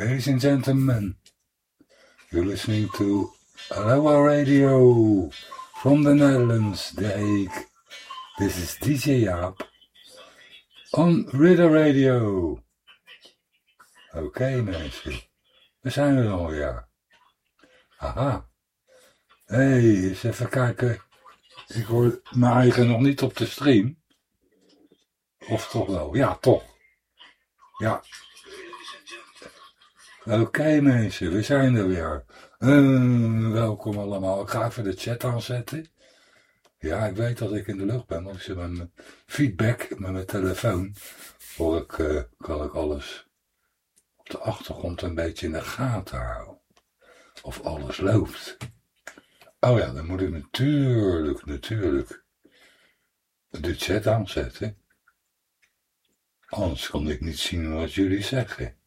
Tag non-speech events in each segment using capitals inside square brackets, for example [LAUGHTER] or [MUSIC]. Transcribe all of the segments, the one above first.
Ladies and gentlemen, you're listening to Aloha Radio from the Netherlands, The Hague. This is DJ Jaap on Ridder Radio. Oké mensen, we zijn er alweer. Aha. Hé, hey, eens even kijken. Ik hoor mijn eigen nog niet op de stream. Of toch wel? Ja, toch. Ja. Oké mensen, we zijn er weer. Uh, welkom allemaal. Ik ga even de chat aanzetten. Ja, ik weet dat ik in de lucht ben, want ik zit met mijn feedback met mijn telefoon. Hoor ik, uh, kan ik alles op de achtergrond een beetje in de gaten houden. Of alles loopt. Oh ja, dan moet ik natuurlijk, natuurlijk de chat aanzetten. Anders kan ik niet zien wat jullie zeggen.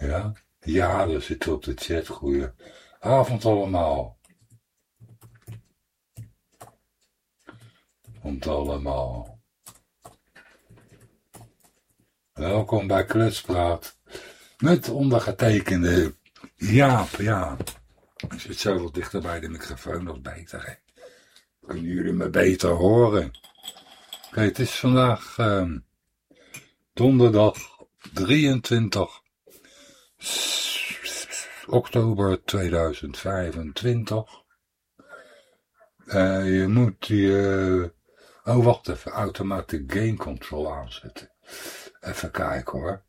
Ja, ja, er zit op de chat. Goeie avond allemaal. Komt allemaal. Welkom bij Klutspraat. Met ondergetekende Jaap, ja. Ik zit zoveel dichter bij de microfoon, dat beter. Hè? Kunnen jullie me beter horen? Oké, het is vandaag uh, donderdag 23 oktober 2025. Uh, je moet je... oh, wacht even. Automatic Gain Control aanzetten. Even kijken hoor.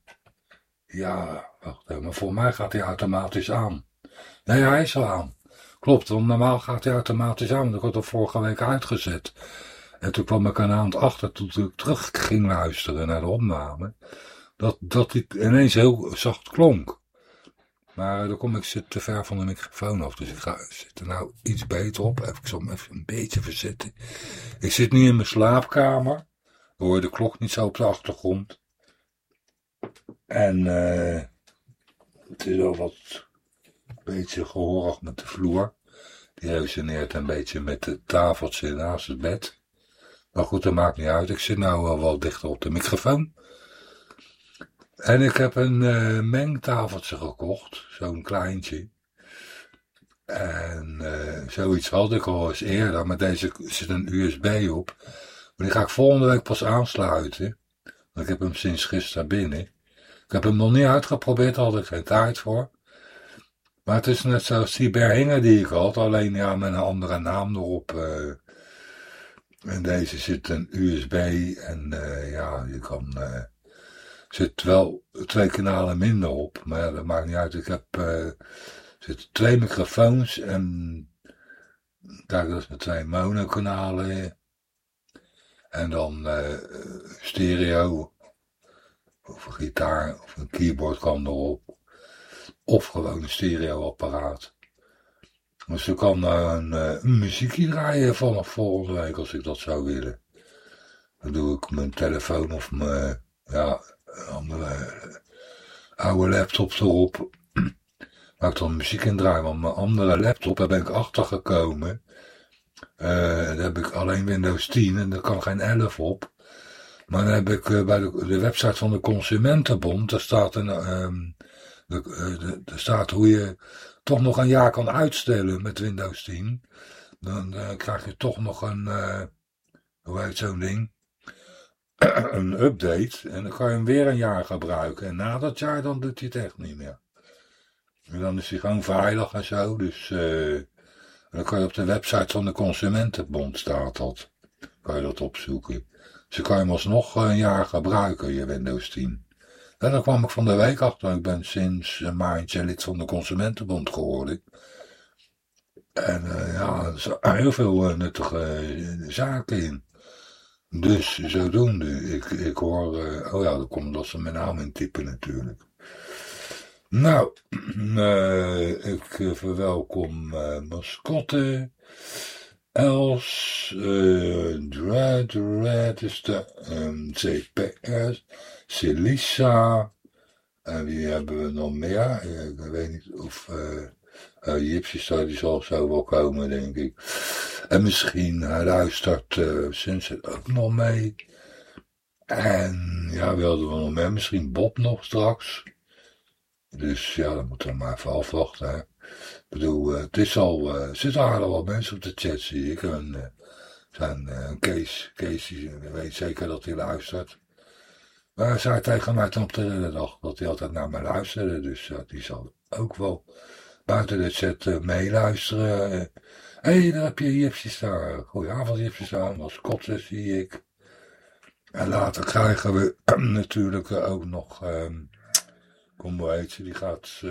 Ja, wacht even. Maar voor mij gaat hij automatisch aan. Nee, hij is al aan. Klopt, want normaal gaat hij automatisch aan. Want ik had hem vorige week uitgezet. En toen kwam ik een aan achter toen ik terug ging luisteren naar de opname. Dat, dat hij ineens heel zacht klonk. Maar dan kom ik te ver van de microfoon af. Dus ik ga, zit er nou iets beter op. Even, ik zal hem even een beetje verzetten. Ik zit nu in mijn slaapkamer. Dan hoor je de klok niet zo op de achtergrond. En uh, het is al wat beetje gehoorig met de vloer. Die resoneert een beetje met het tafeltje naast het bed. Maar goed, dat maakt niet uit. Ik zit nou wel wat dichter op de microfoon. En ik heb een uh, mengtafeltje gekocht. Zo'n kleintje. En uh, zoiets had ik al eens eerder. Maar deze zit een USB op. Maar die ga ik volgende week pas aansluiten. Want ik heb hem sinds gisteren binnen. Ik heb hem nog niet uitgeprobeerd. Daar had ik geen tijd voor. Maar het is net zoals die Berhinger die ik had. Alleen ja, met een andere naam erop. Uh, en deze zit een USB. En ja, je kan... zit wel twee kanalen minder op. Maar dat maakt niet uit. Ik heb uh, zit twee microfoons en daar is met twee monokanalen. En dan uh, stereo. Of een gitaar of een keyboard kan erop. Of gewoon een stereoapparaat. Dus ik kan een, een muziekje draaien vanaf volgende week als ik dat zou willen. Dan doe ik mijn telefoon of mijn ja, andere oude laptops erop. [CLEARS THROAT] Waar ik dan muziek in draai. Want mijn andere laptop, daar ben ik achter gekomen. Uh, daar heb ik alleen Windows 10 en daar kan geen 11 op. Maar dan heb ik bij de, website van de Consumentenbond, daar staat, een, um, de, de, de, staat hoe je toch nog een jaar kan uitstellen met Windows 10. Dan krijg je toch nog een, hoe heet zo'n ding? [CLEARS THROAT] een update en dan kan je hem weer een jaar gebruiken. En na dat jaar dan doet hij het echt niet meer. En dan is hij gewoon veilig en zo. Dus uh, dan kan je op de website van de Consumentenbond staat dat. Kan je dat opzoeken. Dus dan kan je hem alsnog een jaar gebruiken, je Windows 10. En dan kwam ik van de week achter. Ik ben sinds een maandje lid van de Consumentenbond geworden. En uh, ja, er zijn heel veel nuttige zaken in. Dus zodoende, ik, ik hoor, uh, oh ja, dan komt dat ze mijn naam in typen natuurlijk. Nou, uh, [CLEARS THROAT] ik verwelkom uh, mascotte, Els, uh, Dread, Red um, CPS, Celissa, en wie hebben we nog meer? Ik weet niet of... Uh, uh, Gypsy die zal zo wel komen, denk ik. En misschien uh, luistert uh, Sunset ook nog mee. En ja, wilden we nog meer? Misschien Bob nog straks. Dus ja, dan moeten we maar even afwachten. Ik bedoel, het is al, uh, zitten aardig wat mensen op de chat, zie ik. En, uh, zijn uh, Kees, Kees die weet zeker dat hij luistert. Maar hij zei tegen mij toen op de dag dat hij altijd naar mij luisterde. Dus uh, die zal ook wel buiten de chat uh, meeluisteren. Hé, hey, daar heb je Jipsje staan. Goedenavond Jipsje staan. Als kotsen zie ik. En later krijgen we [CLEARS THROAT] natuurlijk ook nog... Um, ze, die gaat...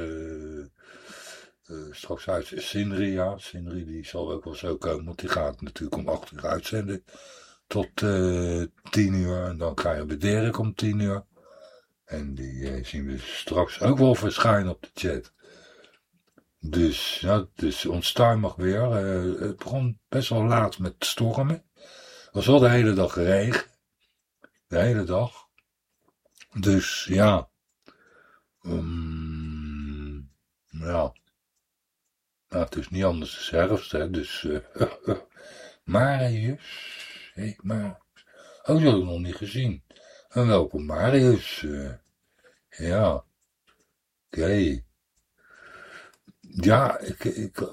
Straks uit Sinri, ja. Sinri die zal ook wel zo komen, want die gaat natuurlijk om 8 uur uitzenden tot uh, 10 uur. En dan krijgen we Dirk om 10 uur. En die zien we straks ook wel verschijnen op de chat. Dus, ja, dus onstuimig weer. Uh, het begon best wel laat met stormen. Het was wel de hele dag regen. De hele dag. Dus, ja. Um, ja. Nou, het is niet anders als herfst, hè. Dus, uh, [LAUGHS] Marius. Hey, maar... Oh, die had ik nog niet gezien. En welkom, Marius. Uh, ja. Oké. Ja, ik, ik, uh,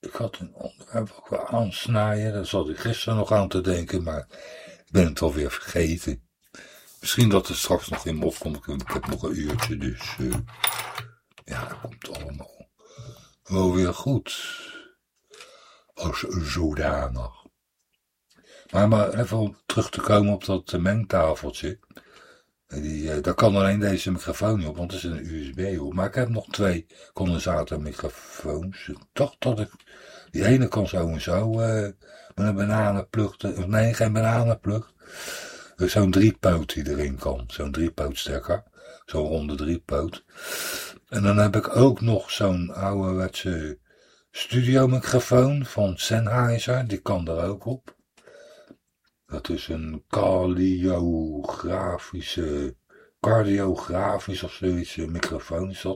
ik had een onderwerp ook wel aansnijden. Daar zat ik gisteren nog aan te denken, maar ik ben het alweer vergeten. Misschien dat het straks nog in me opkomt. Ik heb nog een uurtje, dus uh, ja, dat komt allemaal wel weer goed. Als zodanig. Maar, maar even om terug te komen op dat mengtafeltje. Die, daar kan alleen deze microfoon niet op, want het is een USB-hoek. Maar ik heb nog twee condensatormicrofoons. Ik dacht dat ik... Die ene kan zo en zo uh, met een bananenplug... Nee, geen bananenplug. Zo'n driepoot die erin kan. Zo'n driepootstekker. Zo'n ronde driepoot. En dan heb ik ook nog zo'n ouderwetse studiomicrofoon van Sennheiser. Die kan er ook op. Dat is een cardiografische, cardiografisch of zoiets microfoon is.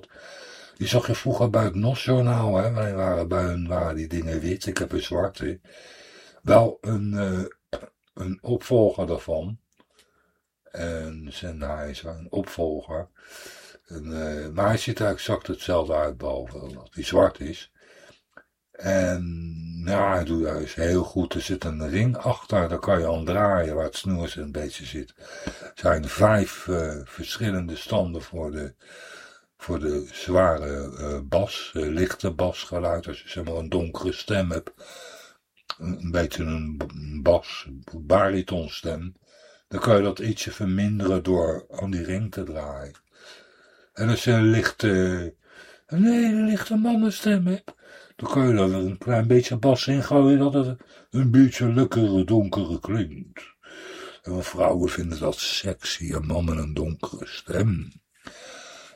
Die zag je vroeger bij het NOS-journaal, hè. Wij waren bij hun, waren die dingen wit, ik heb een zwarte. Wel een, uh, een opvolger daarvan. En Sennheiser, een opvolger. En, uh, maar hij ziet er exact hetzelfde uit, behalve dat hij zwart is. En hij doet juist heel goed. Er zit een ring achter, daar kan je aan draaien waar het snoer een beetje zit. Er zijn vijf uh, verschillende standen voor de, voor de zware uh, bas, uh, lichte basgeluid. Als je zeg maar een donkere stem hebt, een, beetje een bas, baritonstem, dan kan je dat ietsje verminderen door aan die ring te draaien. En als je een lichte, een lichte mannenstem hebt, dan kan je er een klein beetje bas in gooien dat het een beetje lekkere donkere klinkt. En vrouwen vinden dat sexy, een man met een donkere stem.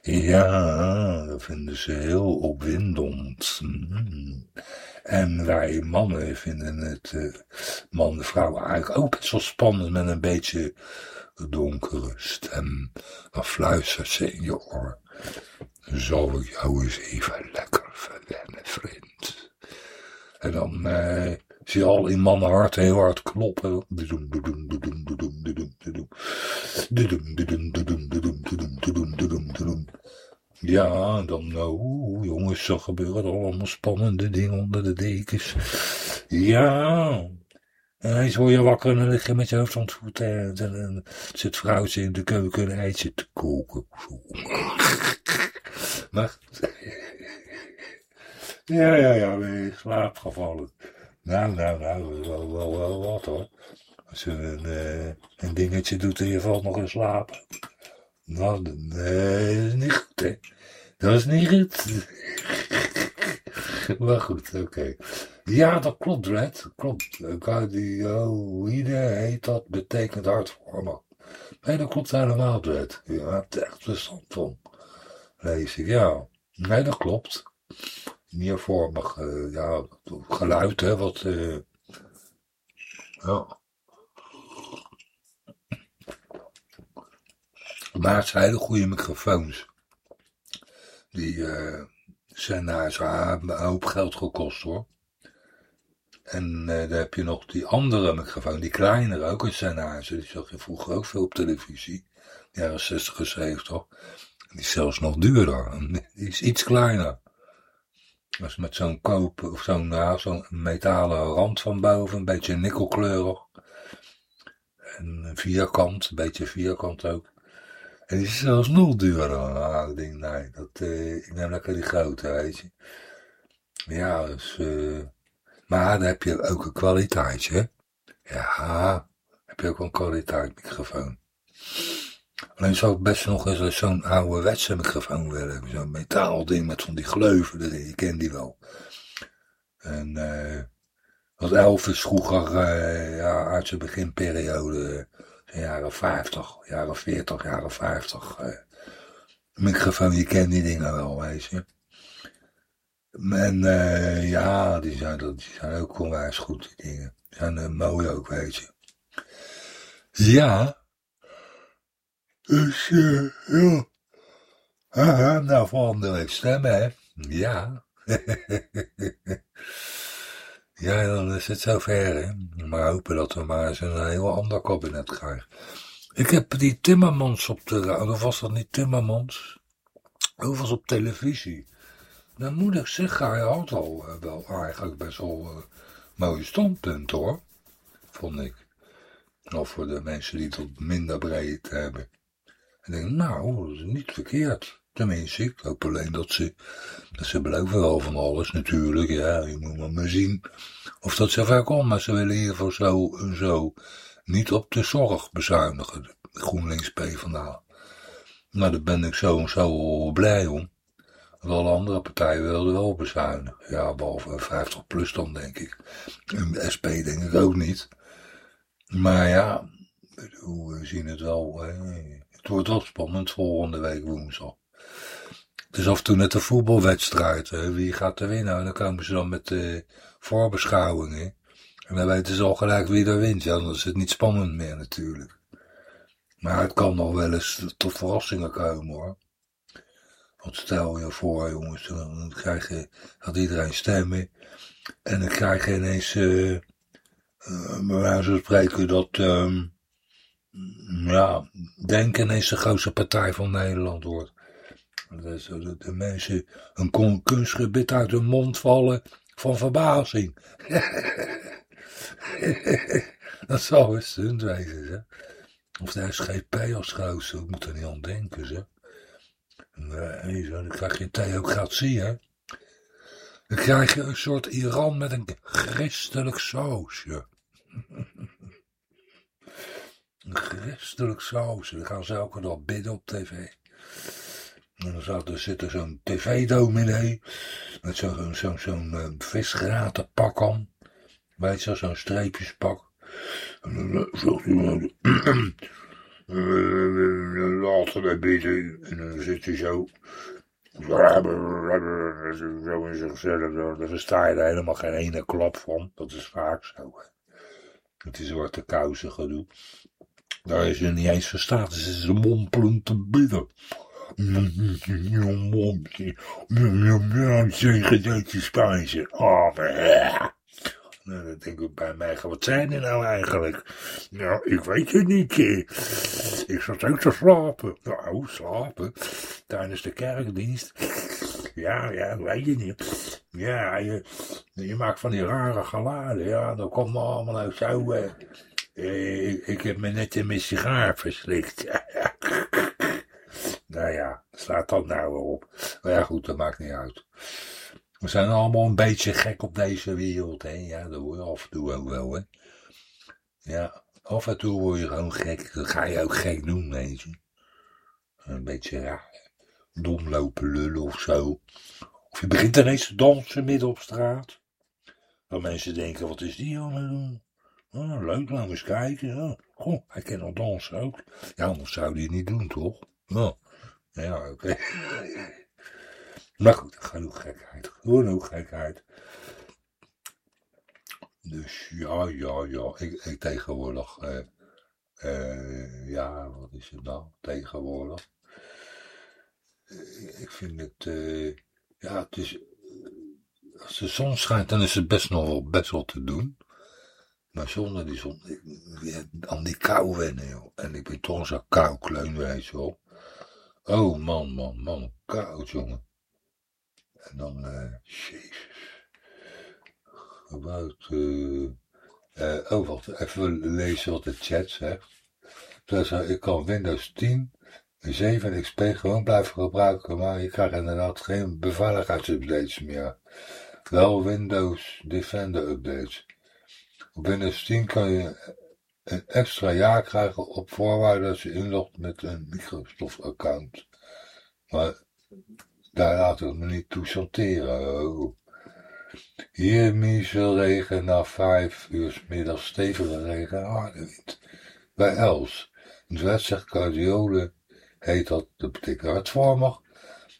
Ja, dat vinden ze heel opwindend. En wij mannen vinden het, uh, mannen vrouwen eigenlijk ook best wel spannend met een beetje donkere stem. Dan fluistert ze in je oor. Zal ik jou eens even lekker verwennen, vriend? En dan uh, zie je al in mannenhart heel hard kloppen. Ja, dan, oeh, jongens, zo gebeuren er allemaal spannende dingen onder de dekens. Ja, en eens word je wakker en dan lig met je hoofd aan het voet en dan zit vrouwtje in de keuken een eitje te koken. Maar, ja, ja, ja, ben je in slaap gevallen. Nou, nou, nou, wel, wel, wel wat hoor. Als je een, uh, een dingetje doet en je valt nog in slaap. Nou, nee, dat is niet goed, hè. Dat is niet goed. [LAUGHS] maar goed, oké. Ja, dat klopt, Red. Klopt. Cardioïde heet dat, betekent hartvormig. Nee, dat klopt helemaal, Red. Je hebt echt verstand van. Lees ik, ja. Nee, dat klopt. Meervormig, uh, ja, geluid, hè, wat, uh, ja. Maar het zijn hele goede microfoons. Die uh, zijn naar zo een hoop geld gekost hoor. En uh, dan heb je nog die andere microfoon, die kleinere, ook een Sennheiser. Die zag je vroeger ook veel op televisie. Jaren 60 en 70. Die is zelfs nog duurder. [LAUGHS] Die is iets kleiner. Is met zo'n koop, of zo'n ja, zo'n metalen rand van boven, een beetje nikkelkleurig. En vierkant, een beetje vierkant ook. En die is zelfs nog duurder. Ah, ik nee, dat, uh, ik neem lekker die grote, weet je. Ja, dus, uh, maar dan heb je ook een kwaliteitje. Ja, heb je ook een kwaliteit microfoon. Alleen zou ik best nog eens zo'n ouderwetse microfoon willen. Zo'n metaalding met van die gleuven. Je kent die wel. En uh, wat Elvis vroeger uh, ja, uit zijn beginperiode, jaren 50, jaren 40, jaren 50. Uh, microfoon, je kent die dingen wel, weet je. En ja, die zijn, die zijn ook onwijs goed, die dingen. Die zijn mooi ook, weet je. Ja, dus, uh, ja. Haha, nou, volgende week stemmen, hè? Ja. [LAUGHS] ja, dan is het zover, hè? Maar hopen dat we maar eens een heel ander kabinet krijgen. Ik heb die Timmermans op de... Of was dat niet Timmermans? Of was op televisie? Dan moet ik zeggen, hij had al uh, wel eigenlijk best wel uh, mooie standpunt, hoor. Vond ik. Of voor de mensen die het minder breed hebben. En ik denk, nou, is niet verkeerd. Tenminste, ik hoop alleen dat ze, dat ze beloven wel van alles natuurlijk. Ja, je moet maar, zien of dat zover komt. Maar ze willen geval zo en zo niet op de zorg bezuinigen. GroenLinks P vandaan. Nou, daar ben ik zo en zo blij om. Want alle andere partijen wilden wel bezuinigen. Ja, behalve 50 plus dan denk ik. En SP denk ik ook niet. Maar ja, we zien het wel. Het wordt wel spannend volgende week woensdag. Het is af en toe net een voetbalwedstrijd. Hè. Wie gaat er winnen? En dan komen ze dan met voorbeschouwingen. En dan weten ze al gelijk wie er wint. Ja, dan is het niet spannend meer natuurlijk. Maar het kan nog wel eens tot verrassingen komen hoor. Want stel je voor jongens, dan krijg je, gaat iedereen stemmen. En dan krijg je ineens, uh, uh, bij spreken, dat... Uh, ja, denken ineens de grootste partij van Nederland wordt. Dat de, de mensen een kunstgebit uit hun mond vallen van verbazing. [LAUGHS] dat zou eens stunt wezen. Of de SGP als grootste, ik moet er niet aan denken, zeg. Nee, zo, dan krijg je theocratie, hè. Dan krijg je een soort Iran met een christelijk sausje. [LAUGHS] Een christelijk saus. Dan gaan ze elke dag bidden op tv. En dan zat, er zit er zo'n tv-dominee. Met zo'n zo, zo uh, visgraten pak aan. Weet je, zo'n streepjespak. En dan zegt hij, laten we bidden. En dan zit hij zo. Zo in zichzelf. Daar versta je er helemaal geen ene klap van. Dat is vaak zo. Het is zwarte kousen gedoe. Daar is je niet eens verstaat. Ze is mompelend te bidden. Dat spijzen. Oh, nou, denk ik bij mij, wat zijn er nou eigenlijk? Nou, ik weet het niet. Ik zat ook te slapen. Nou, slapen? Tijdens de kerkdienst. Ja, ja, weet je niet. Ja, je, maakt van die rare geluiden. Ja, dan komt allemaal uit zo... Uh, ik, ik, heb me net in mijn sigaar verslikt. [LAUGHS] nou ja, slaat dat nou weer op. Maar ja, goed, dat maakt niet uit. We zijn allemaal een beetje gek op deze wereld, hè. Ja, dat hoor je af en toe ook wel, hè. Ja, af en toe word je gewoon gek. Dat ga je ook gek doen, weet je. Een beetje ja, dom lopen lullen of zo. Of je begint ineens te dansen midden op straat. Dat mensen denken, wat is die aan het doen? Oh, leuk, laten we eens kijken. Oh, goh, hij kan al dansen ook. Ja, anders zou hij het niet doen, toch? Oh, ja, oké. [LAUGHS] maar goed, genoeg gekheid. Genoeg gekheid. Dus ja, ja, ja. Ik, tegenwoordig... Uh, uh, ja, wat is het nou? Tegenwoordig. Uh, ik vind het... ja, het is... Als de zon schijnt, dan is het best nog wel best wel te doen. Maar zonder die zon, aan die kou wennen, joh. En ik ben toch zo'n kleun weet je. Oh man, man, man, koud jongen. En dan, eh, jezus. Gebruikt, eh, eh, oh wacht, even lezen wat de chat zegt. Dus, uh, ik kan Windows 10 en 7 XP gewoon blijven gebruiken, maar je krijgt inderdaad geen beveiligheidsupdates meer. Wel Windows Defender updates. Windows 10 kan je een extra jaar krijgen op voorwaarde dat je inlogt met een Microsoft-account. Maar daar laat ik me niet toe chanteren. Oh. Hier regen na vijf uur middag stevige regen harde wind. Bij Els. In het wet zegt heet dat, dat betekent hartvormig.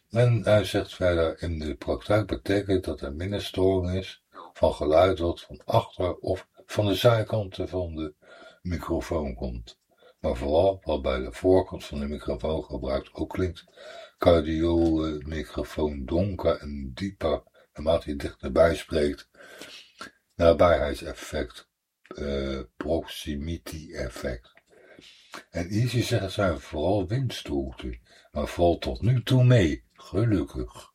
En hij zegt verder, in de praktijk betekent dat er minder storing is van geluid wat van achter of van de zijkanten van de microfoon komt. Maar vooral wat bij de voorkant van de microfoon gebruikt ook klinkt cardiole microfoon donker en dieper naarmate je dichterbij spreekt. Nabijheidseffect, uh, proximity effect. En easy zeggen zijn vooral windstoten, maar valt tot nu toe mee, gelukkig.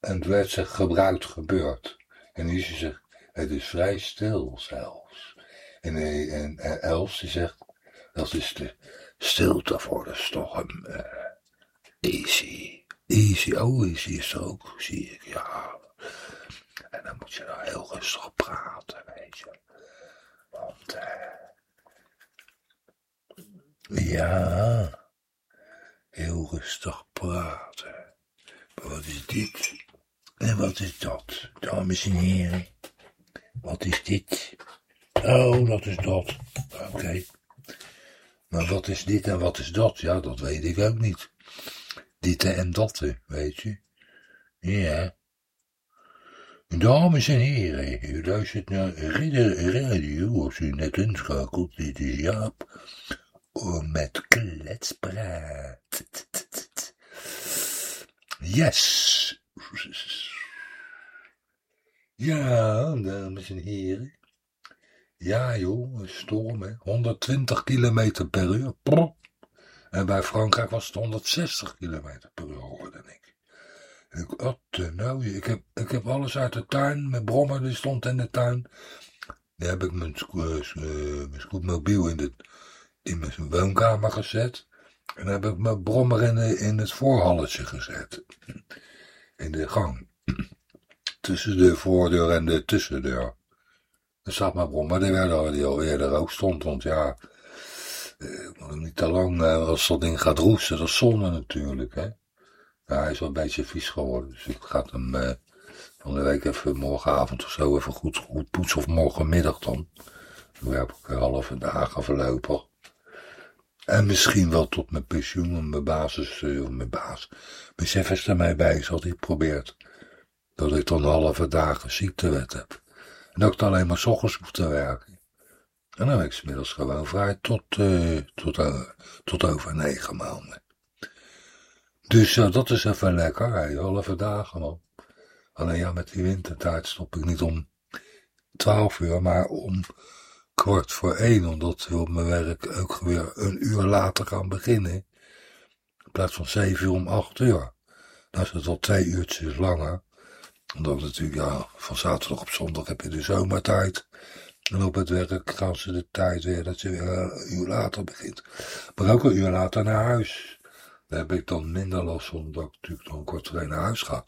En werd zich gebruikt gebeurd. En easy zegt, het is vrij stil zelfs. En, en, en Els zegt, dat is de stilte voor de storm. Uh, easy. Easy, oh easy is er ook, zie ik, ja. En dan moet je nou heel rustig praten, weet je. Want, eh... ja, heel rustig praten. Wat is dit? En wat is dat, dames en heren? Wat is dit? Oh, dat is dat. Oké. Maar wat is dit en wat is dat? Ja, dat weet ik ook niet. Dit en dat, weet je. Ja. Dames en heren, u luistert naar Ridder Radio, als u net inschakelt. Dit is Jaap met kletspraat. Yes. Ja, dames en heren. Ja joh, een storm hè. 120 km per uur. En bij Frankrijk was het 160 km per uur, hoorde ik. Ik, nou, ik heb, ik heb alles uit de tuin. Mijn brommer die stond in de tuin. Die heb ik mijn, uh, mijn scootmobiel in, de, in mijn woonkamer gezet. En dan heb ik mijn brommer in, in het voorhalletje gezet. In de gang. Tussen de voordeur en de tussendeur. Er zat mijn brommer, die, werd, die al eerder ook stond. Want ja, eh, niet te lang, eh, als dat ding gaat roesten, dat is zonde natuurlijk, hè. Hij is wel een beetje vies geworden, dus ik ga hem eh, van de week even morgenavond of zo even goed, goed poetsen, of morgenmiddag dan. Dan heb ik halve dagen voorlopig. En misschien wel tot mijn pensioen, mijn basis, of mijn baas, mijn chef is er mij bij, zal hij probeert. Dat ik dan halve dagen ziektewet heb. En dat ik dan alleen maar s ochtends hoef te werken. En dan ben ik inmiddels gewoon vrij tot, uh, tot, uh, tot over negen maanden. Dus uh, dat is even lekker, hè, halve dagen man. Alleen ja, met die wintertijd stop ik niet om twaalf uur, maar om kwart voor één, omdat we op mijn werk ook weer een uur later gaan beginnen. In plaats van zeven uur om acht uur. Dan is het al twee uurtjes langer. Omdat natuurlijk, ja, van zaterdag op zondag heb je de zomertijd. En op het werk gaan ze de tijd weer dat je weer een uur later begint. Maar ook een uur later naar huis. Daar heb ik dan minder last omdat ik natuurlijk dan kort voor naar huis ga.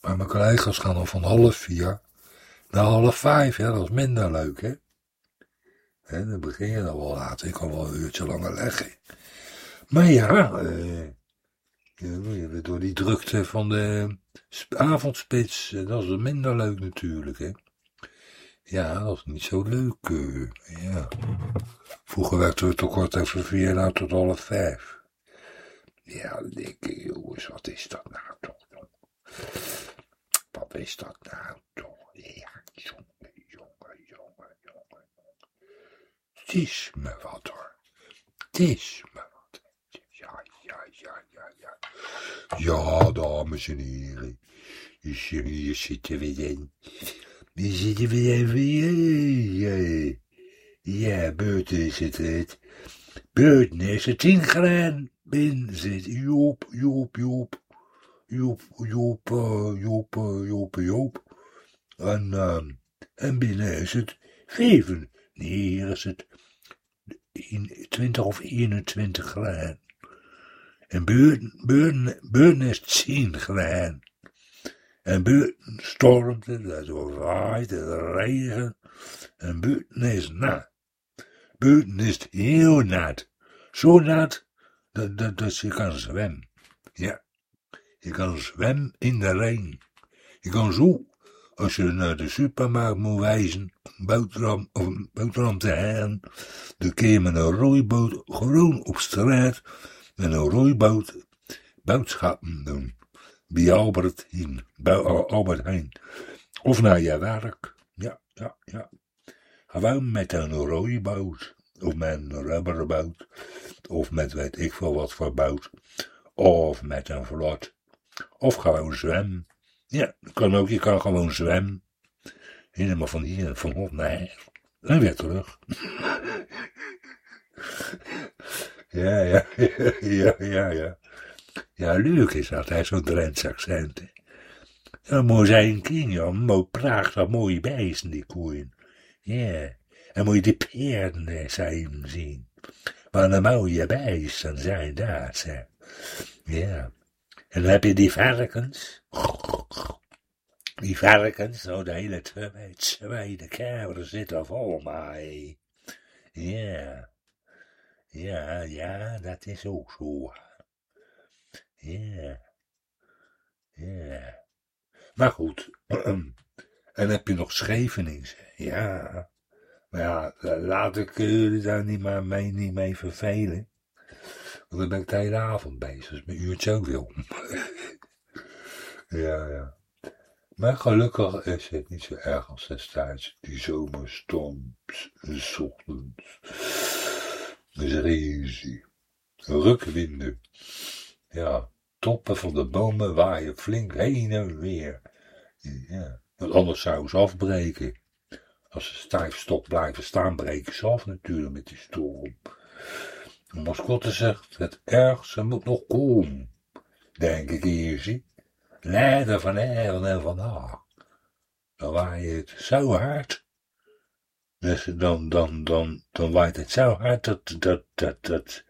Maar mijn collega's gaan dan van half vier naar half vijf. Ja, dat is minder leuk, hè. En dan begin je dan wel later. Ik kan wel een uurtje langer leggen. Maar ja, eh, door die drukte van de avondspits, eh, dat is minder leuk natuurlijk, hè. Ja, dat is niet zo leuk. Uh, ja. Vroeger werkten we toch kort even vier nou tot half vijf. Ja, ik, jongens, wat is dat nou toch? Wat is dat nou toch? Ja, jongen, jongen, jongen, jongen. Het is me wat hoor. Het is me wat. Ja, ja, ja, ja, ja. Dames en heren. Hier zitten we in. We zitten weer even, ja, ja, buiten is het. Buiten is het 10 graden. binnen zit Joop, Joop, Joop. Joop, Joop, uh, Joop, uh, Joop, Joop. En, uh, en binnen is het vijven. Nee, hier is het 20 of 21 graden. En buiten, is het 10 graden. En buiten stormt het, het waait, het regen. En buiten is nat. Buiten is heel nat. Zo nat dat, dat, dat je kan zwemmen. Ja, je kan zwemmen in de regen. Je kan zo, als je naar de supermarkt moet wijzen, een of een boterham te halen, dan kun je met een rooiboot gewoon op straat met een rooiboot boodschappen doen. Bij Albert Heijn, Albert Heijn. Of naar je werk. Ja, ja, ja. Gewoon met een rooiboot. Of met een rubberboot. Of met weet ik veel wat voor boot. Of met een vlot. Of gewoon zwemmen. Ja, kan ook. Je kan gewoon zwemmen. Helemaal van hier, van op naar hier. En weer terug. [LAUGHS] ja, [LAUGHS] ja, ja, ja, ja. Ja, leuk is dat, hij zo'n Drents accent. Dan moet zijn ja, moet prachtig mooie beesten, die koeien. Ja, en moet je die paarden zijn zien. Wat een mooie beesten zijn dat, zeg. Ja. En dan heb je die varkens. Die varkens, zo de hele tweede kamer zitten vol mij. Ja. Ja, ja, dat is ook zo. Ja. Ja. Maar goed. [CLEARS THROAT] En heb je nog Schevenings? Ja. Maar ja, laat ik jullie daar niet, maar mee, niet mee vervelen. Want dan ben ik de hele avond bezig. Dus mijn uurtje ook wil. [LAUGHS] ja, ja. Maar gelukkig is het niet zo erg als destijds. Die zomerstorm, s ochtends. Dus. Rukwinden. Ja, toppen van de bomen waaien flink heen en weer. Ja, want anders zou ze afbreken. Als ze stijf stok blijven staan, breken ze af natuurlijk met die storm. De mascotte zegt, het ergste moet nog komen. Denk ik eerst. Leider van avond en vandaag. Dan waait het zo hard. Dus dan, dan, dan, dan waait het zo hard dat, dat, dat, dat,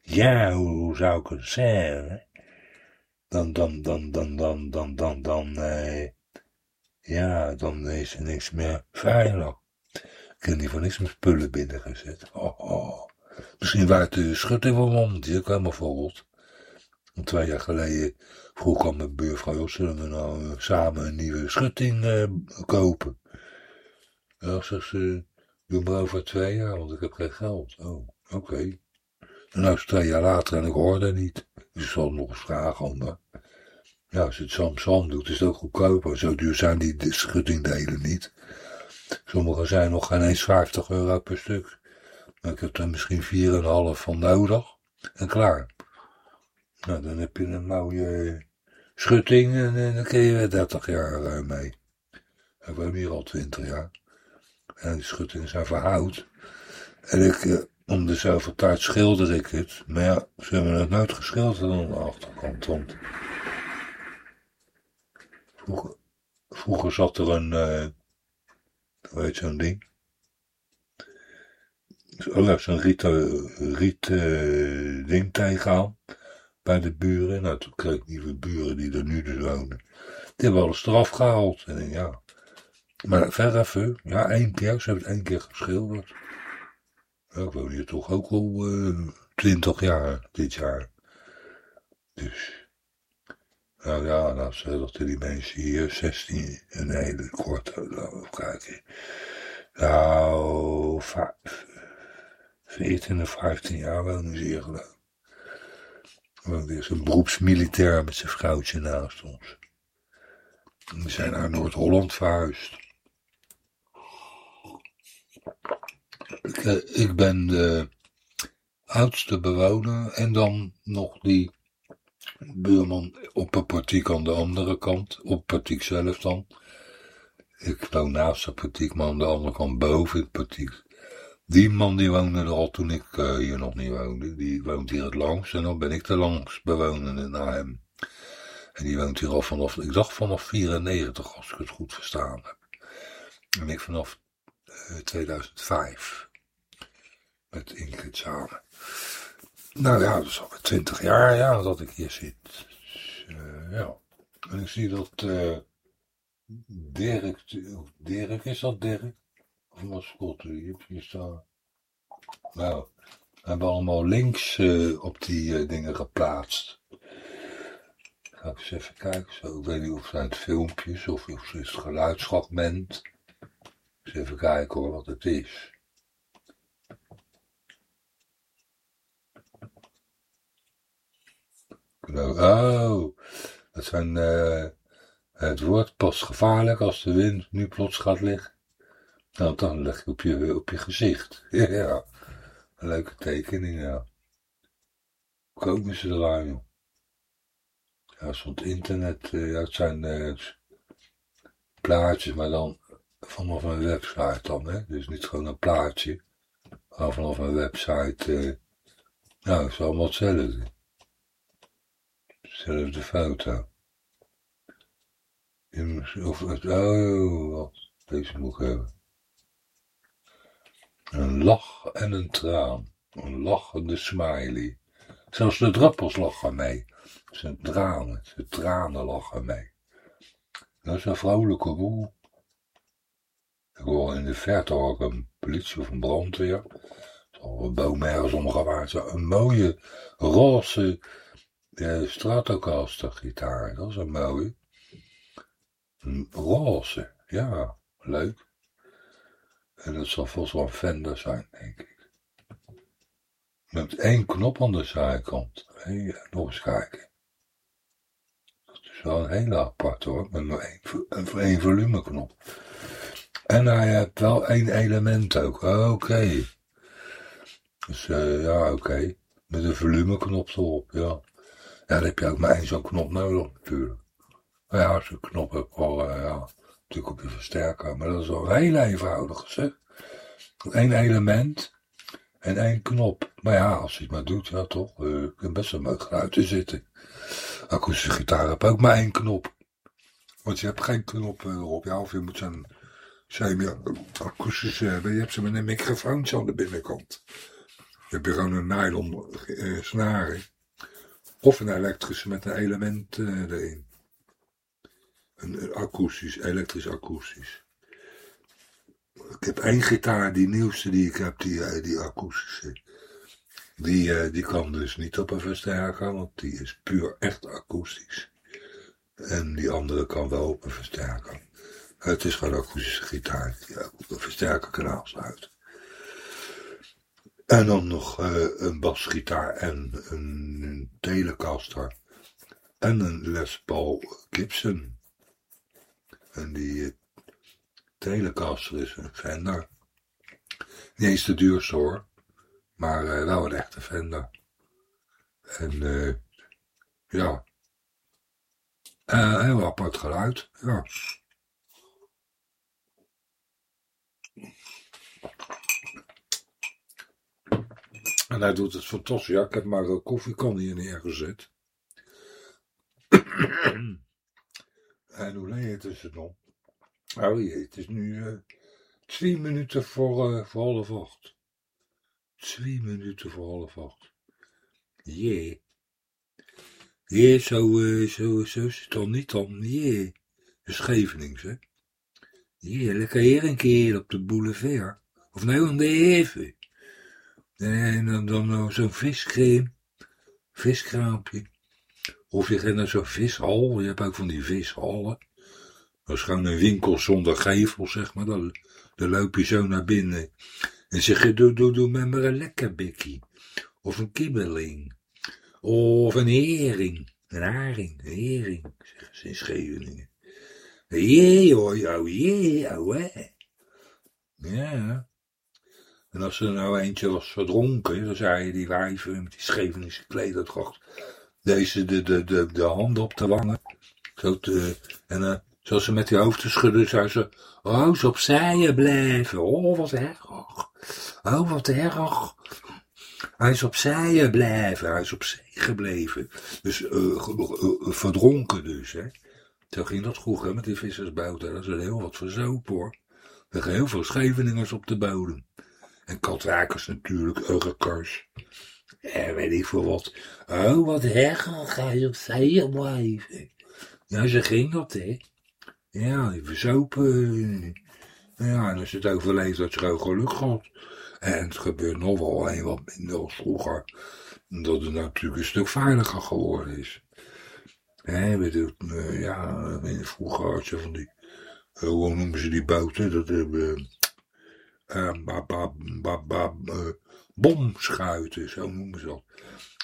ja, hoe zou ik het zeggen? Dan, dan, dan, dan, dan, dan, dan, dan, eh, ja, dan is er niks meer veilig. Ik heb niet voor niks mijn spullen binnengezet. Oh, oh. Misschien waar de schutting van mond, die ook helemaal volgt. Twee jaar geleden vroeg aan mijn buurvrouw, zullen we nou samen een nieuwe schutting uh, kopen? Ja, zegt ze, doe maar over twee jaar, want ik heb geen geld. Oh, oké. En nou is twee jaar later en ik hoorde niet. Dus zal nog eens vragen om dat. Ja, als het Samsung doet, is het ook goedkoper. Zo duur zijn die schuttingdelen niet. Sommige zijn nog geen eens 50 euro per stuk. Maar ik heb er misschien 4,5 van nodig. En klaar. Nou, dan heb je een mooie schutting en, dan kun je 30 jaar eh, mee. Ik woon hier al 20 jaar. En die schuttingen zijn verhoud. En ik, eh, om de tijd schilder ik het. Maar ja, ze hebben het nooit geschilderd aan de achterkant. Vroeger, zat er een, uh, hoe heet zo'n ding? Oh ja, zo'n riet, riet uh, ding tegenaan bij de buren. Nou, toen kreeg ik nieuwe buren die er nu dus wonen. Die hebben alles eraf gehaald. En ja. Maar verf, ja, één keer. Ze hebben het één keer geschilderd. ik woon hier toch ook al uh, 20 jaar dit jaar. Dus. Nou ja, nou zetten die mensen hier 16, een hele korte, nou, kijken. Nou, 14 of 15 jaar wonen ze hier geloof want er is een beroepsmilitair met zijn vrouwtje naast ons. We zijn naar Noord-Holland verhuisd. Ik, eh, ik, ben de oudste bewoner en dan nog die buurman op een portiek aan de andere kant, op het portiek zelf dan. Ik woon naast de portiek, maar aan de andere kant boven het portiek Die man die woonde er al toen ik uh, hier nog niet woonde. Die woont hier het langst en dan ben ik de langst bewonende na hem. En die woont hier al vanaf, ik dacht vanaf 94 als ik het goed verstaan heb. En ik vanaf uh, 2005. Met Ingrid samen. Nou ja, dat is alweer 20 jaar ja, dat ik hier zit. Uh, ja. En ik zie dat uh, Dirk, Dirk, is dat Dirk? Of was Scott? Hier staan. Nou, we hebben allemaal links uh, op die dingen geplaatst. Ga ik eens even kijken. Zo, ik weet niet of zijn het filmpjes of, of het geluidsfragment. Eens even kijken hoor, wat het is. Oh, dat zijn, uh, het wordt pas gevaarlijk als de wind nu plots gaat liggen. Nou, dan leg je op je, op je gezicht. [LAUGHS] Ja, een leuke tekening, ja. Komen ze eraan, joh. Ja, stond internet, uh, ja, het zijn uh, plaatjes, maar dan vanaf een website dan, hè. Dus niet gewoon een plaatje, maar vanaf een website, nou, het is allemaal hetzelfde. Zelfde foto. Of het, oh, wat, deze moet hebben. Een lach en een traan. Een lachende smiley. Zelfs de druppels lachen mee. Zijn tranen, zijn tranen lachen mee. Dat is een vrolijke boel. Ik hoor in de verte ook een politie of een brandweer. Zal een boom ergens omgewaard Een mooie roze de Stratocaster gitaar, dat is een mooie. Roze, ja, leuk. En dat zal volgens wel een Fender zijn, denk ik. Met één knop aan de zijkant. Nog eens kijken. Dat is wel een hele apart hoor, met maar één, één volumeknop. En hij heeft wel één element ook, oké. Dus uh, ja, oké. Met een volumeknop erop, ja. Dan heb je ook maar één zo'n knop nodig natuurlijk. Maar ja, zo'n knop heb ik wel, uh, ja, natuurlijk op je versterker. Maar dat is wel heel eenvoudig gezegd. Eén element en één knop. Maar ja, als je het maar doet, ja toch. Uh, je kunt best wel mooi geluid te zitten. Akoestische gitaar heb ook maar één knop. Want je hebt geen knop erop. Ja, of je moet zo'n semi-akoestische hebben. Je hebt ze met een microfoon aan de binnenkant. Je hebt gewoon een nylon uh, snaren. Of een elektrische met een element uh, erin. Een, een akoestisch, elektrisch akoestisch. Ik heb één gitaar, die nieuwste die ik heb, die, uh, die akoestische. Die, uh, die kan dus niet op een versterker, want die is puur echt akoestisch. En die andere kan wel op een versterker. Het is gewoon akoestische gitaar die ook op een aansluiten. En dan nog uh, een basgitaar en een Telecaster. En een Les Paul Gibson. En die uh, Telecaster is een Fender. Niet eens de duurste hoor. Maar uh, wel een echte Fender. En ja. heel apart geluid. Ja. En hij doet het fantastisch. Ja, ik heb maar een koffiekan hier neergezet. [CLEARS THROAT] en hoe laat is het nog? Oh jee, het is nu uh, twee minuten voor, uh, voor half acht. Twee minuten voor half acht. Jee. Jee, zo, uh, zo, zo is het dan niet dan. Jee. Schevenings, hè. Jee, lekker hier een keer op de boulevard. Of nee, om de even. En dan, dan zo'n viscreme, viskraampje. Of je gaat naar zo'n vishal, je hebt ook van die vishallen. Dat is gewoon een winkel zonder gevel, zeg maar. Dan, dan loop je zo naar binnen. En zeg je, doe, doe, doe met maar een lekker bikkie. Of een kibbeling. Of een hering. Een haring, een hering, zeggen ze in Scheveningen. Jee hoor, oh jee, oh hè. Ja. En als er nou eentje was verdronken, dan zei je die wijven met die Scheveningse klederdracht, deze de, de, de, de hand op te wangen. Te, en uh, Zoals ze met die hoofden schudden, zei ze, oh, ze opzij blijven. Oh, wat erg. Oh, wat erg. Hij is opzij blijven, hij is op zee gebleven. Dus uh, verdronken dus, hè. Zo ging dat vroeger met die vissersbouten. Dat is heel wat verzopen hoor. Er heel veel scheveningers op de bodem. En katrakers natuurlijk, urkers. En weet ik veel wat. Oh, wat erger, ga je op zee blijven. Ja, ze ging dat, hè. Ja, die verzopen. Ja, en als het overleeft, dat je gewoon geluk gehad. En het gebeurt nog wel een wat minder als vroeger. Dat het natuurlijk een stuk veiliger geworden is. Weet je, uh, ja, vroeger had je van die, uh, hoe noemen ze die bouten? Dat hebben, bomschuiten, zo noemen ze dat.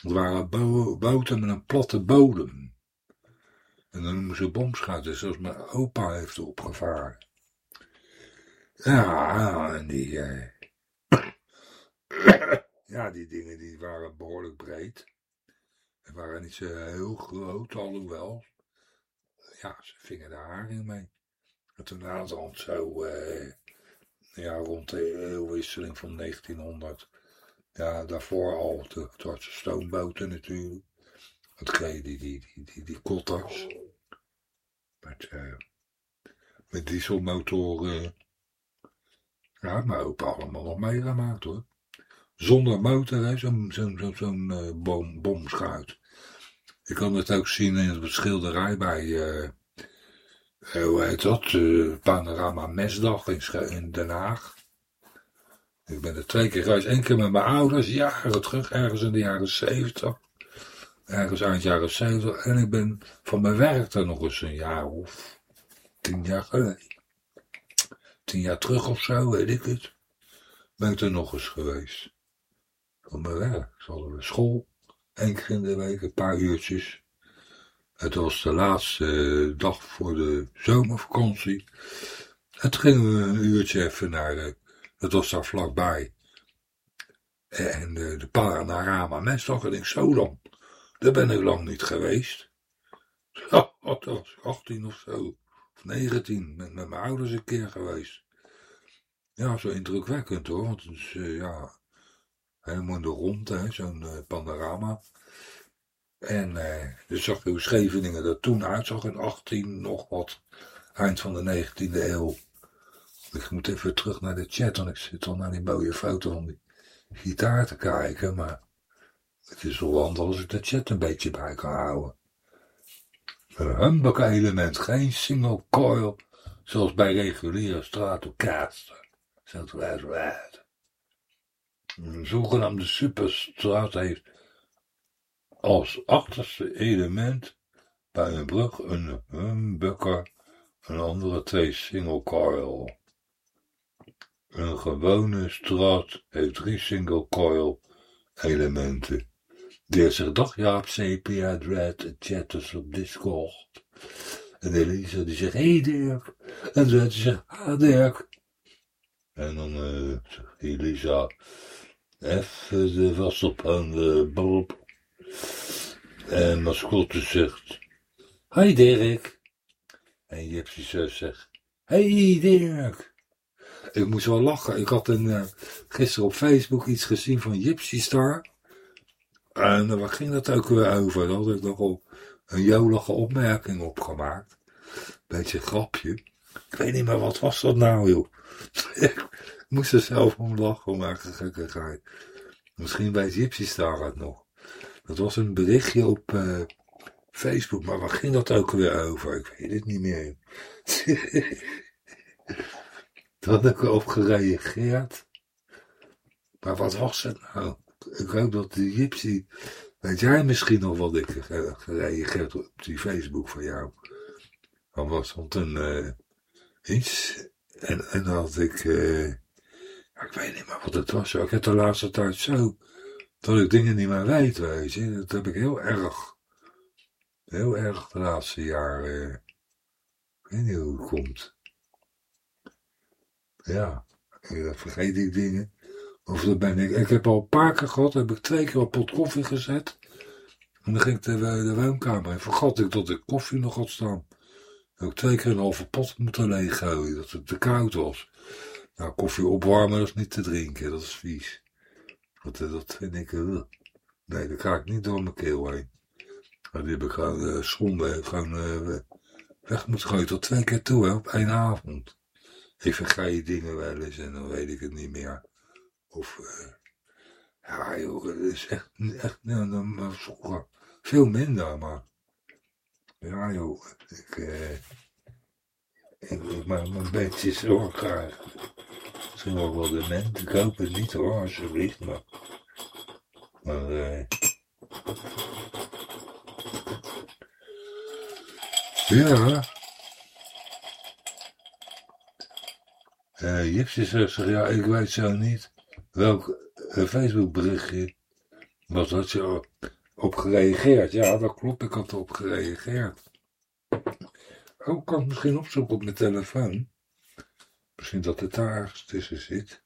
Dat waren boten met een platte bodem. En dan noemen ze bomschuiten, zoals mijn opa heeft opgevaren. Ja, en die, [COUGHS] ja, die dingen die waren behoorlijk breed. Ze waren niet zo heel groot, alhoewel. Ja, ze vingen de haring mee. En toen naderhand zo, eh, ja, rond de eeuwwisseling van 1900. Ja, daarvoor al, de, de stoomboten natuurlijk. Het kreeg die, die, die, die, die kotters. Met, uh, met dieselmotoren. Ja, maar ook allemaal nog meegemaakt hoor. Zonder motor, zo'n zo, zo, zo uh, bom, bomschuit. Je kan het ook zien in de schilderij bij, uh, hoe heet dat, uh, Panorama Mesdag in, Den Haag. Ik ben er twee keer geweest, één keer met mijn ouders, jaren terug, ergens in de jaren zeventig. Ergens eind jaren zeventig. En ik ben van mijn werk er nog eens een jaar of tien jaar geleden. Tien jaar terug of zo, weet ik het. Ben ik er nog eens geweest. Van mijn werk. Ze hadden school. Eén keer in de week, een paar uurtjes. Het was de laatste eh, dag voor de zomervakantie. Toen gingen we een uurtje even naar, dat was daar vlakbij. En de, de Panorama Mesdag, en ik zo lang. Daar ben ik lang niet geweest. Ja, [LAUGHS] dat was 18 of zo. Of 19, met, met mijn ouders een keer geweest. Ja, zo indrukwekkend hoor, want het is, uh, ja, helemaal in de rond, zo'n panorama. En dus zag je hoe Scheveningen er toen uitzag in 18 nog wat, eind van de 19e eeuw. Ik moet even terug naar de chat, want ik zit al naar die mooie foto van die gitaar te kijken, maar het is wel handig als ik de chat een beetje bij kan houden. Een humbucker element, geen single coil, zoals bij reguliere Stratocaster. Zet eruit uit. Een zogenaamde superstraat heeft als achterste element bij een brug een humbucker, een andere twee single coil. Een gewone straat heeft drie single coil elementen. Die zegt, dag Jaap, Sepia, Dread, chatters op Discord. En Elisa die zegt, hey Dirk. En Dread die zegt, ah Dirk. En dan uh, Elisa, even de was op aan de. En mascotte zegt, hi Dirk. En Jipsy zus zegt, hey Dirk. Ik moest wel lachen. Ik had een, uh, gisteren op Facebook iets gezien van Gypsy Star. En uh, waar ging dat ook weer over? Daar had ik nogal een jolige opmerking opgemaakt. Beetje grapje. Ik weet niet meer wat was dat nou, joh. [LAUGHS] ik moest er zelf om lachen, eigen gekkigheid. Misschien bij Gypsy Star het nog. Dat was een berichtje op uh, Facebook, maar waar ging dat ook weer over? Ik weet het niet meer. [LAUGHS] Daar had ik op gereageerd. Maar wat was het nou? Ik hoop dat de Gypsy... Weet jij misschien nog wat ik gereageerd op die Facebook van jou? Dan was het een uh, iets. En, en had ik... Uh, ik weet niet meer wat het was. Ik heb de laatste tijd zo... Dat ik dingen niet meer weet, weet je. Dat heb ik heel erg. Heel erg de laatste jaren. ik weet niet hoe het komt. Ja, vergeet ik dingen. Of dat ben ik. Ik heb al een paar keer gehad, heb ik twee keer op pot koffie gezet. En dan ging ik de, de woonkamer en vergat ik dat ik koffie nog had staan. Heb ik twee keer een halve pot moeten leeggooien, dat het te koud was. Nou, koffie opwarmen dat is niet te drinken, dat is vies. Dat, eh, dat vind ik... Uh, nee, dat ga ik niet door mijn keel heen. Maar die ik gewoon uh, gewoon uh, weg moeten gooien tot twee keer toe, hè, op één avond. Ik vergeet dingen wel eens en dan weet ik het niet meer. Of, ja joh, het is echt, echt nou, dan, veel minder, maar ja joh, ik, ik, maar mijn beetje is ook graag. Misschien ook wel dement, ik hoop het niet hoor, alsjeblieft, maar, maar uh, ja, Uh, Jipsy zegt, ja, ik weet zo niet welk uh, Facebook berichtje was dat je op gereageerd. Ja, dat klopt, ik had erop gereageerd. Ook kan ik misschien opzoeken op mijn telefoon. Misschien dat het daar tussen zit.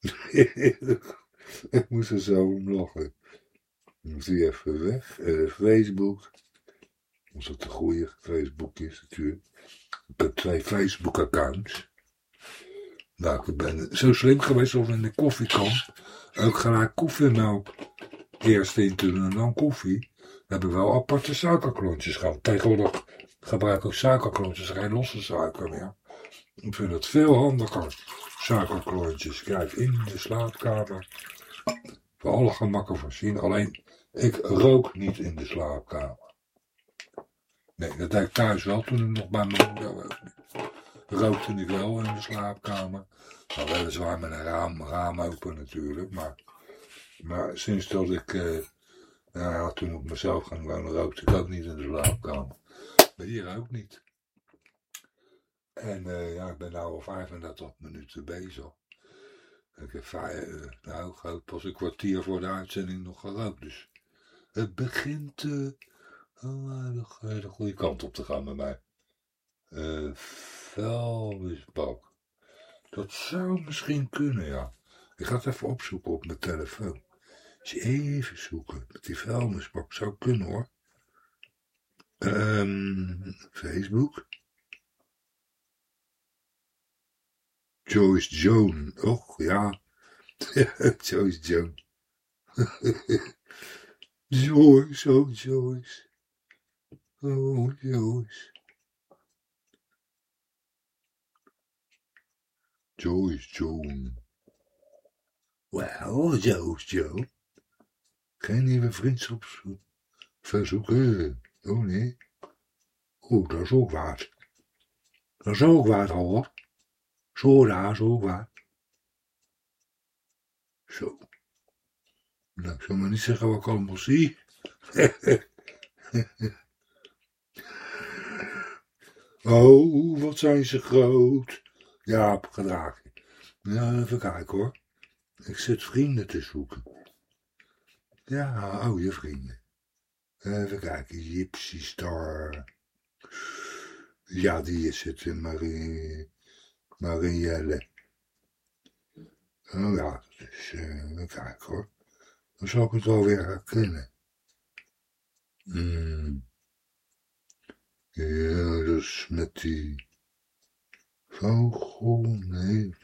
[LAUGHS] ik moest er zo om lachen. Zie je even weg. Uh, Facebook. Als het de goede Facebook is natuurlijk. Ik heb twee Facebook accounts. Nou, ik ben zo slim geweest of in de koffiekan ook gelijk koffiemelk eerst in en dan koffie. Dan heb ik wel aparte suikerklontjes gehad. Tegenwoordig gebruik ik ook suikerklontjes, geen losse suiker meer. Ik vind het veel handiger. Suikerklontjes. Kijk, in de slaapkamer. Voor alle gemakken voorzien. Alleen, ik rook niet in de slaapkamer. Nee, dat deed ik thuis wel toen ik nog bij mijn moeder rookte ik wel in de slaapkamer. Nou, weliswaar met een raam, raam open natuurlijk, maar, maar sinds dat ik, uh, nou ja, toen ik mezelf ging wonen, rookte ik ook niet in de slaapkamer. Hier ook niet. En uh, ja, ik ben nu al 35 minuten bezig. Ik heb uh, nou, pas een kwartier voor de uitzending nog gerookt, dus het begint uh, de, de goede kant op te gaan met mij. Uh, vuilnisbak. Dat zou misschien kunnen, ja. Ik ga het even opzoeken op mijn telefoon. Eens even zoeken. Dat die vuilnisbak zou kunnen hoor. Um, Facebook. Joyce Joan. Och, ja. [LAUGHS] Joyce Joan. [LAUGHS] Joyce, oh Joyce. Oh Joyce. Joyce Joan. Wel, Joyce Joan. Geen nieuwe vriendschapsverzoeken. Oh nee. Oh, dat is ook waard. Dat is ook waard hoor. Zo, is ook waard. Zo. Nou, ik zal maar niet zeggen wat ik allemaal zie. [LAUGHS] oh, wat zijn ze groot. Ja, gedragen. Ja, even kijken hoor. Ik zit vrienden te zoeken. Ja, je vrienden. Even kijken, Gypsy Star. Ja, die is het, Marie, Marielle. Oh ja, dat is, uh, even kijken hoor. Dan zal ik het wel weer herkennen. Hmm. Ja, dus met die vogel, nee.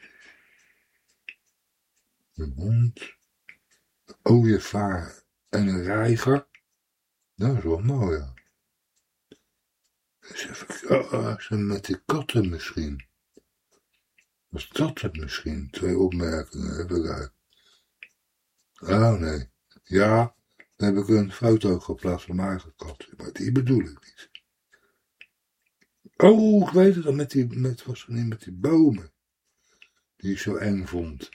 Een hond, een ooievaar en een reiger. Dat is wel mooi, ja. Eens even met die katten misschien. Was dat het misschien? Twee opmerkingen, even kijken. Oh nee, ja, dan heb ik een foto geplaatst van mijn eigen kat. Maar die bedoel ik niet. Oh, ik weet het al, met die, met, was met die bomen. Die ik zo eng vond.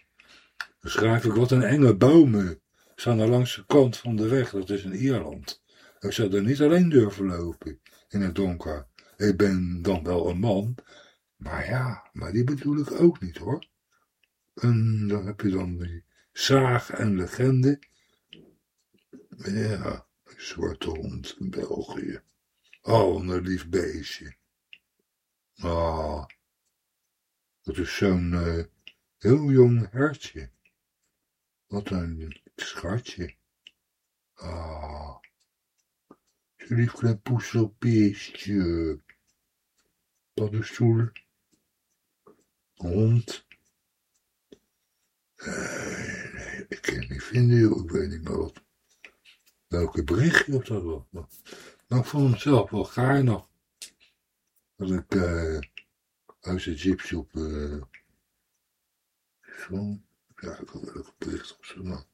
Dan schrijf ik, wat een enge bomen. Staan er langs de kant van de weg, dat is in Ierland. Ik zou er niet alleen durven lopen, in het donker. Ik ben dan wel een man, maar ja, maar die bedoel ik ook niet hoor. En dan heb je dan die zaag en legende. Ja, een zwarte hond in België. Oh, een lief beestje. Ah, dat is zo'n uh, heel jong hertje. Wat een schatje. Ah, zo'n lief klein poeselbeestje. paddenstoel, hond. Nee, ik kan het niet vinden, ik weet niet meer wat. Welke berichtje of dat was. Maar, maar ik vond hem zelf wel gaar nog. Dat ik uh, uit de gypsy op... Uh, zo, ja, ik had welke bericht of zo. Nou.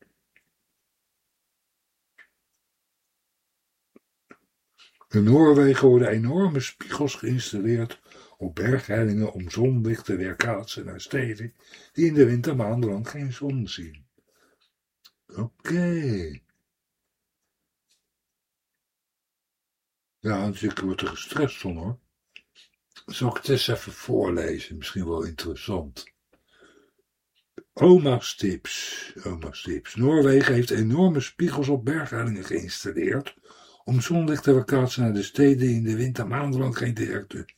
In Noorwegen worden enorme spiegels geïnstalleerd op berghellingen om zonlicht te weerkaatsen naar steden die in de winter maandenlang geen zon zien. Oké. Ja, dus ik word er gestrest van hoor. Zal ik het eens even voorlezen? Misschien wel interessant. Oma's tips. Oma's tips. Noorwegen heeft enorme spiegels op berghellingen geïnstalleerd om zonlicht te weerkaatsen naar de steden die in de winter maandenlang geen directe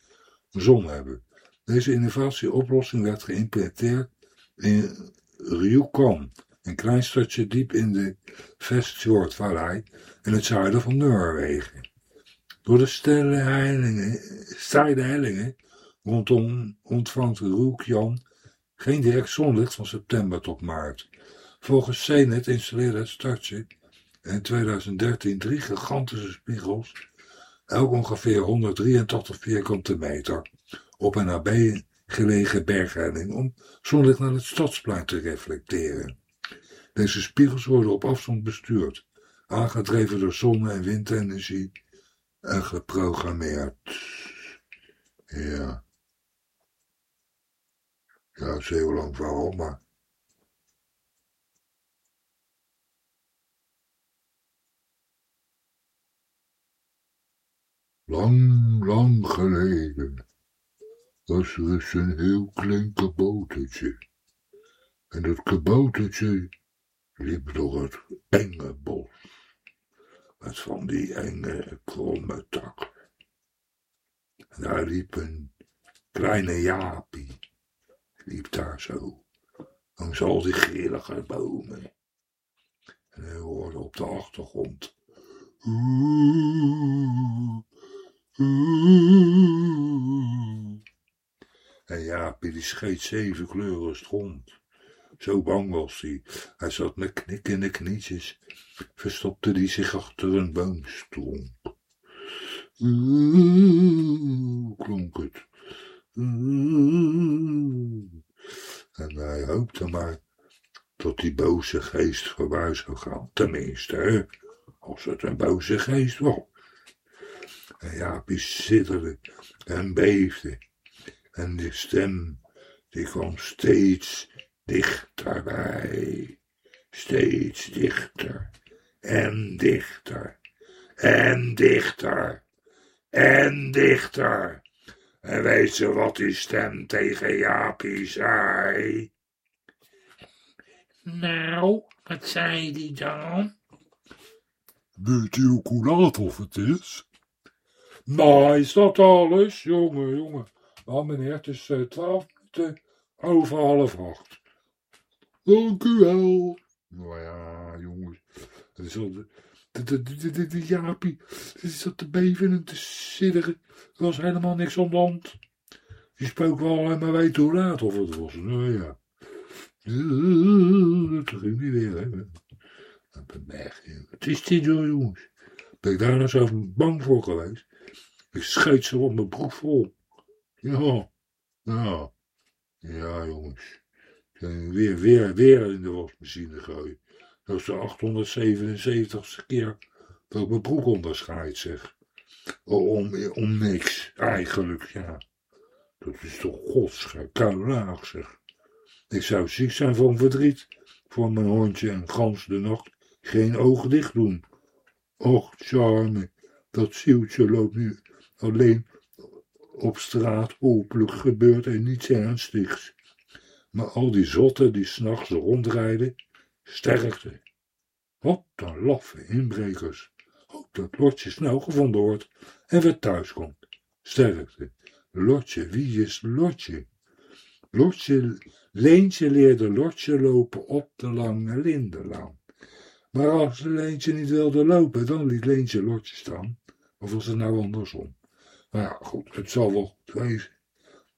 zon hebben. Deze innovatieoplossing werd geïmplementeerd in Rjukan, een klein stadje diep in de Vestfjordvallei in het zuiden van Noorwegen. Door de steile hellingen rondom ontvangt Rjukan geen direct zonlicht van september tot maart. Volgens CNET installeerde het stadje in 2013 drie gigantische spiegels, elk ongeveer 183 vierkante meter, op een nabij gelegen berghelling om zonlicht naar het stadsplein te reflecteren. Deze spiegels worden op afstand bestuurd, aangedreven door zonne- en windenergie en geprogrammeerd. Ja. Ja, is heel maar Lang, lang geleden was er een heel klein kaboutertje. En dat kaboutertje liep door het enge bos. Met van die enge kromme takken. En daar liep een kleine Jaapie. Liep daar zo. Langs al die grillige bomen. En hij hoorde op de achtergrond. En Jaapie die scheet zeven kleuren. Zo bang was hij. Hij zat met knikkende knietjes. Verstopte hij zich achter een boomstronk. klonk het. En hij hoopte maar dat die boze geest voorbij zou gaan. Tenminste, als het een boze geest was. En Jaapie sidderde en beefde. En de stem, die kwam steeds dichterbij. Steeds dichter. En dichter. En dichter. En dichter. En weet ze wat die stem tegen Jaapie zei? Nou, wat zei die dan? Weet u ook hoe laat of het is? Maar is dat alles? Jongen, jongen. Nou meneer, het is uh, twaalf over half acht. Dank u wel. Nou ja, jongens. Het is al de, Jaapie, die zat te beven en te sidderen. Er was helemaal niks aan de hand. Die spook wel en maar weten hoe laat of het was. Nou ja. Dat ging niet weer, hè. Wat is dit, jongens? Ben ik daar nou zo bang voor geweest? Ik scheet ze op mijn broek vol. Ja, ja, ja jongens. Weer, weer, weer in de wasmachine gooien. Dat is de 877ste keer dat ik mijn broek onderscheid zeg. Om, om niks, eigenlijk, ja. Dat is toch godsschijk, laag zeg. Ik zou ziek zijn van verdriet. Voor mijn hondje en gans de nacht geen oog dicht doen. Och, charme, dat zieltje loopt nu Alleen op straat hopelijk gebeurt er niets ernstigs. Maar al die zotten die s'nachts rondrijden, sterkte. Wat een laffe inbrekers. Hoop dat Lotje snel gevonden wordt en weer thuis komt. Sterkte. Lotje, wie is Lotje? Lotje, Leentje leerde Lotje lopen op de lange lindenlaan. Maar als Leentje niet wilde lopen, dan liet Leentje Lotje staan. Of was het nou andersom? Maar ja, goed, het zal wel wezen.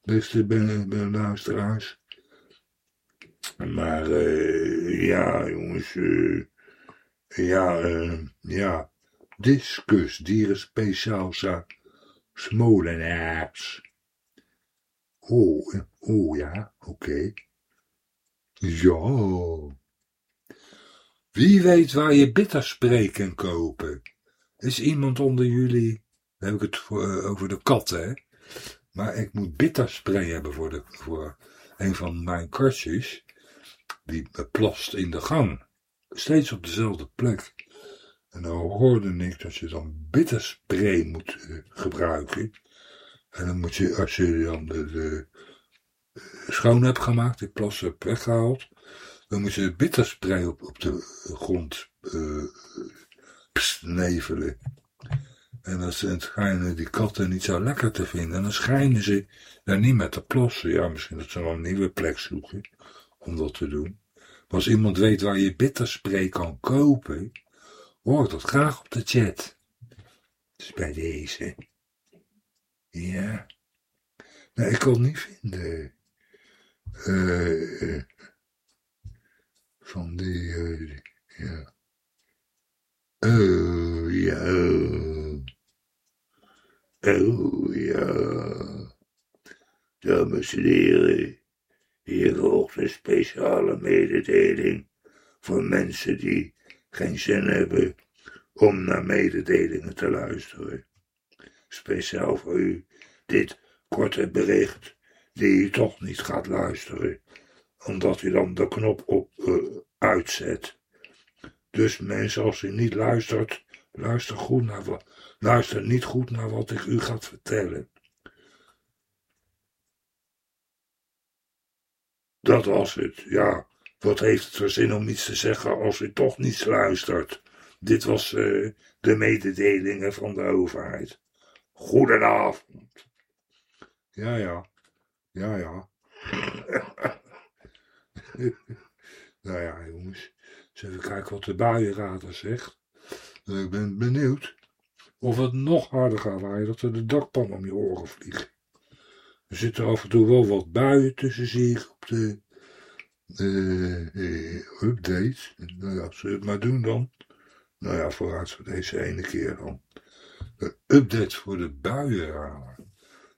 beste ben- luisteraars. Maar eh, ja, jongens, eh, ja, eh, ja, discus, dieren speciaalzaak, Smolenaars. Oh, oh ja, oké. Ja. Wie weet waar je bitterspray kan kopen? Is iemand onder jullie, dan heb ik het eh, over de katten, hè? Maar ik moet bitterspray hebben voor, de, voor een van mijn katjes. Die plast in de gang. Steeds op dezelfde plek. En dan hoorde ik dat je dan bitterspray moet eh, gebruiken. En dan moet je, als je dan de, eh, schoon hebt gemaakt, de plas hebt weggehaald. Dan moet je bitterspray op, op de grond nevelen. En dan schijnen die katten niet zo lekker te vinden. En dan schijnen ze daar niet met te plassen. Ja, misschien dat ze wel een nieuwe plek zoeken om dat te doen. Maar als iemand weet waar je bitterspray kan kopen, hoor ik dat graag op de chat. Dus bij deze. Ja. Nee, ik kon het niet vinden. Eh, van die, eh, ja. Oh, ja. Oh, ja. Dames en heren, hier volgt een speciale mededeling voor mensen die geen zin hebben om naar mededelingen te luisteren. Speciaal voor u dit korte bericht die u toch niet gaat luisteren, omdat u dan de knop op eh, uitzet. Dus mensen, als u niet luistert, luister, goed naar wat, luister niet goed naar wat ik u ga vertellen. Dat was het, ja. Wat heeft het voor zin om iets te zeggen als u toch niets luistert? Dit was eh, de mededelingen van de overheid. Goedenavond. Ja, ja. Ja, ja. [LAUGHS] nou ja, jongens. Eens even kijken wat de buienradar zegt. Ik ben benieuwd of het nog harder gaat waaien dat er de dakpan om je oren vliegen. Er zitten af en toe wel wat buien tussen, zie op de eh, eh, update. Nou ja, zullen we het maar doen dan? Nou ja, vooruit voor deze ene keer dan. De update voor de buienradar.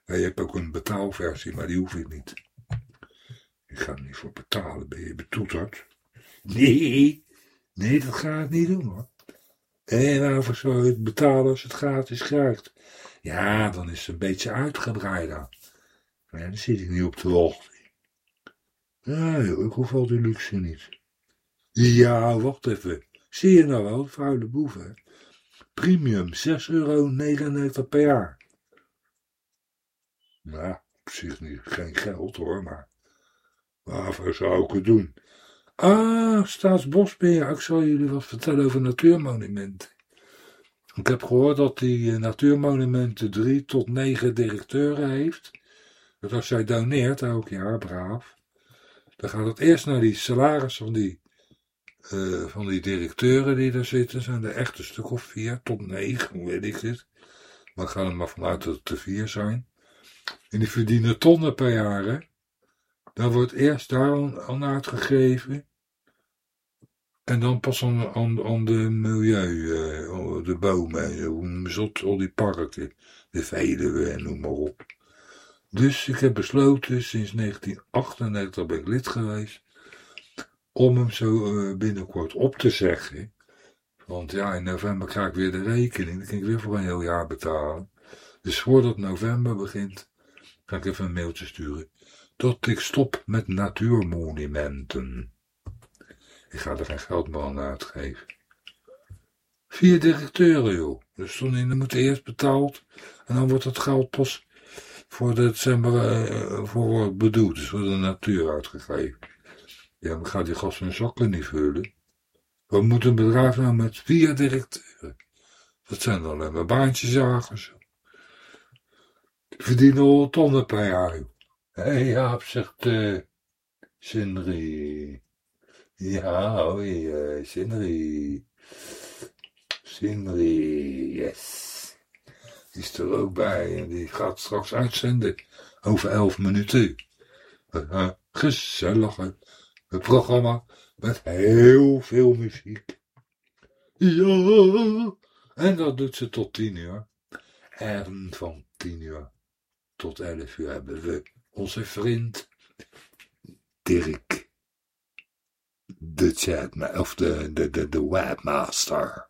Ja, je hebt ook een betaalversie, maar die hoef ik niet. Ik ga er niet voor betalen, ben je betoeterd? Nee, nee, dat ga ik niet doen hoor. En waarvoor zou je het betalen als het gratis krijgt? Ja, dan is het een beetje uitgebreider. Ja, daar zit ik niet op te wachten. Nee, ik hoef al die luxe niet. Ja, wacht even. Zie je nou wel, vuile boeven? Premium, 6,99 euro per jaar. Nou, op zich niet, geen geld hoor, maar waarvoor zou ik het doen? Ah, Staatsbosbeheer, ik zal jullie wat vertellen over natuurmonumenten. Ik heb gehoord dat die eh, natuurmonumenten drie tot negen directeuren heeft. Dat als zij doneert elk jaar, braaf, dan gaat het eerst naar die salaris van die, eh, van die directeuren die daar zitten. Zijn er echt een stuk of vier tot negen, weet ik het. Maar ik ga er maar vanuit dat het er vier zijn. En die verdienen tonnen per jaar. Dan wordt eerst daar aan uitgegeven. En dan pas aan, aan, de milieu, eh, de bomen, en zo, hoe noemen ze dat? al die parken, de Veluwe en noem maar op. Dus ik heb besloten, sinds 1998 ben ik lid geweest, om hem zo eh, binnenkort op te zeggen. Want ja, in november krijg ik weer de rekening, dan kan ik weer voor een heel jaar betalen. Dus voordat november begint, ga ik even een mailtje sturen. Dat ik stop met natuurmonumenten. Ik ga er geen geld meer aan uitgeven. Vier directeuren, joh. Dus dan moet eerst betaald. En dan wordt het geld pas voor december eh, voor bedoeld. Dus voor de natuur uitgegeven. Ja, dan gaat die gast zijn zakken niet vullen. Wat moet een bedrijf nou met vier directeuren? Dat zijn dan alleen maar baantjesjagers. Die verdienen al tonnen per jaar, joh. Hé, hey, Jaap, zegt eh Sindri. Ja, hoi, eh Sindri. Yes. Die is er ook bij en die gaat straks uitzenden over elf minuten. Een gezellige programma met heel veel muziek. Ja, en dat doet ze tot tien uur. En van tien uur tot elf uur hebben we onze vriend Dirk. De chat, of the de, de, de webmaster.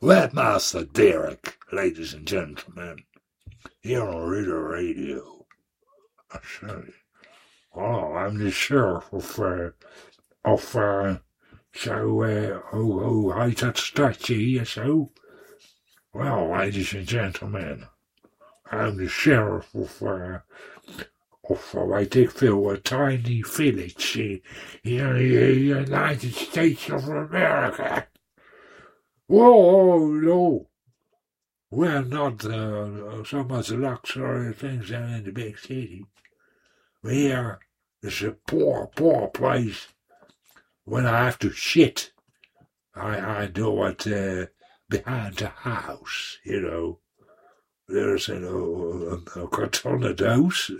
Webmaster Dirk, ladies and gentlemen. Here on Reader Radio. I oh, I'm the sheriff of, uh, of, uh, so, uh, oh, oh, dat stadje hier zo? Well, ladies and gentlemen, I'm the sheriff of, uh, uh, weet ik veel, a tiny village uh, in the United States of America. Whoa, no. We're not uh, so much luxury things than in the big city. Here is a poor, poor place. When I have to shit, I, I do it uh, behind the house, you know. There's a, a, a carton doos,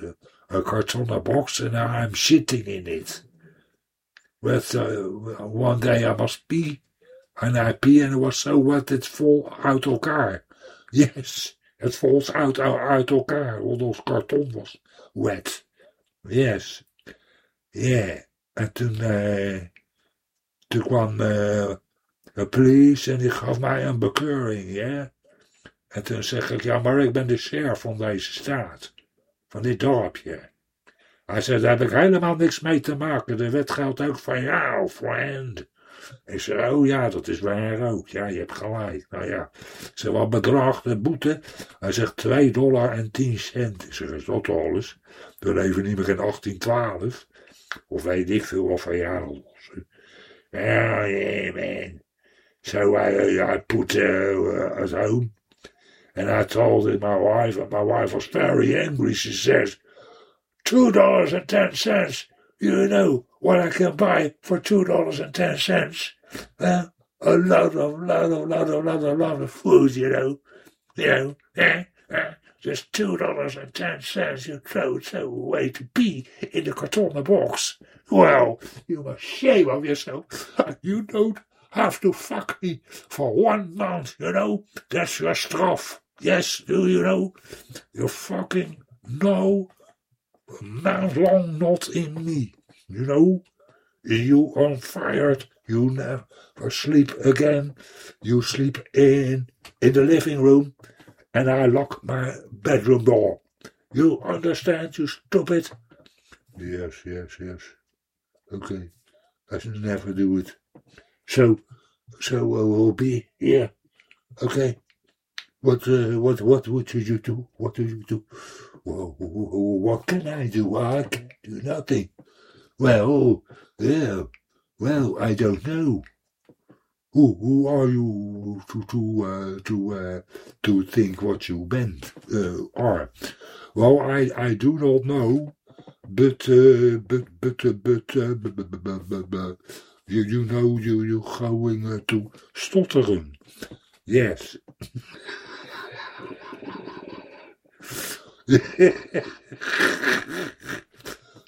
a carton box, and I'm shitting in it. But uh, one day I must pee, and I pee, and it was so wet it fall uit elkaar. [LAUGHS] Yes, het valt uit, uit elkaar, want ons karton was wet. Yes, yeah. En toen, uh, toen kwam uh, de police en die gaf mij een bekeuring, ja. En toen zeg ik, ja, maar ik ben de sheriff van deze staat, van dit dorpje. Hij zei, daar heb ik helemaal niks mee te maken, de wet geldt ook voor jou, friend. Ik zei, oh ja, dat is waar ook. Ja, je hebt gelijk. Nou ja, zeg, wat bedrag de boete? Hij zegt 2 dollar en 10 cent. Ik zeg, dat alles? We leven niet meer in 1812. Of weet ik veel voor jaar al was. Ja, yeah, man. So I, I put uh, home. And I told it my wife, and my wife was very angry. She says, two dollars and ten cents. You know what I can buy for two dollars and ten cents? Uh, a lot of, lot of, lot of, lot of, lot of food, you know. You know, eh? Uh, just two dollars and ten cents you throw it away to be in the carton box. Well, you must shame of yourself. [LAUGHS] You don't have to fuck me for one month, you know. That's your straf. Yes, do you know? You're fucking no month long not in me. You know? You on fired. You never sleep again. You sleep in in the living room, and I lock my bedroom door. You understand, you stupid? Yes, yes, yes. Okay. I should never do it. So, so uh, we'll be here. Okay. What, uh, what, what, what should you do? What do you do? What can I do? I can't do nothing. Well, yeah. Well, I don't know. Who, who are you to to uh, to uh, to think what you bent uh, are? Well, I I do not know, but uh, but but uh, but, uh, but, but, but, but, but you you know you you going uh, to stotteren. Yes. [LAUGHS] [LAUGHS]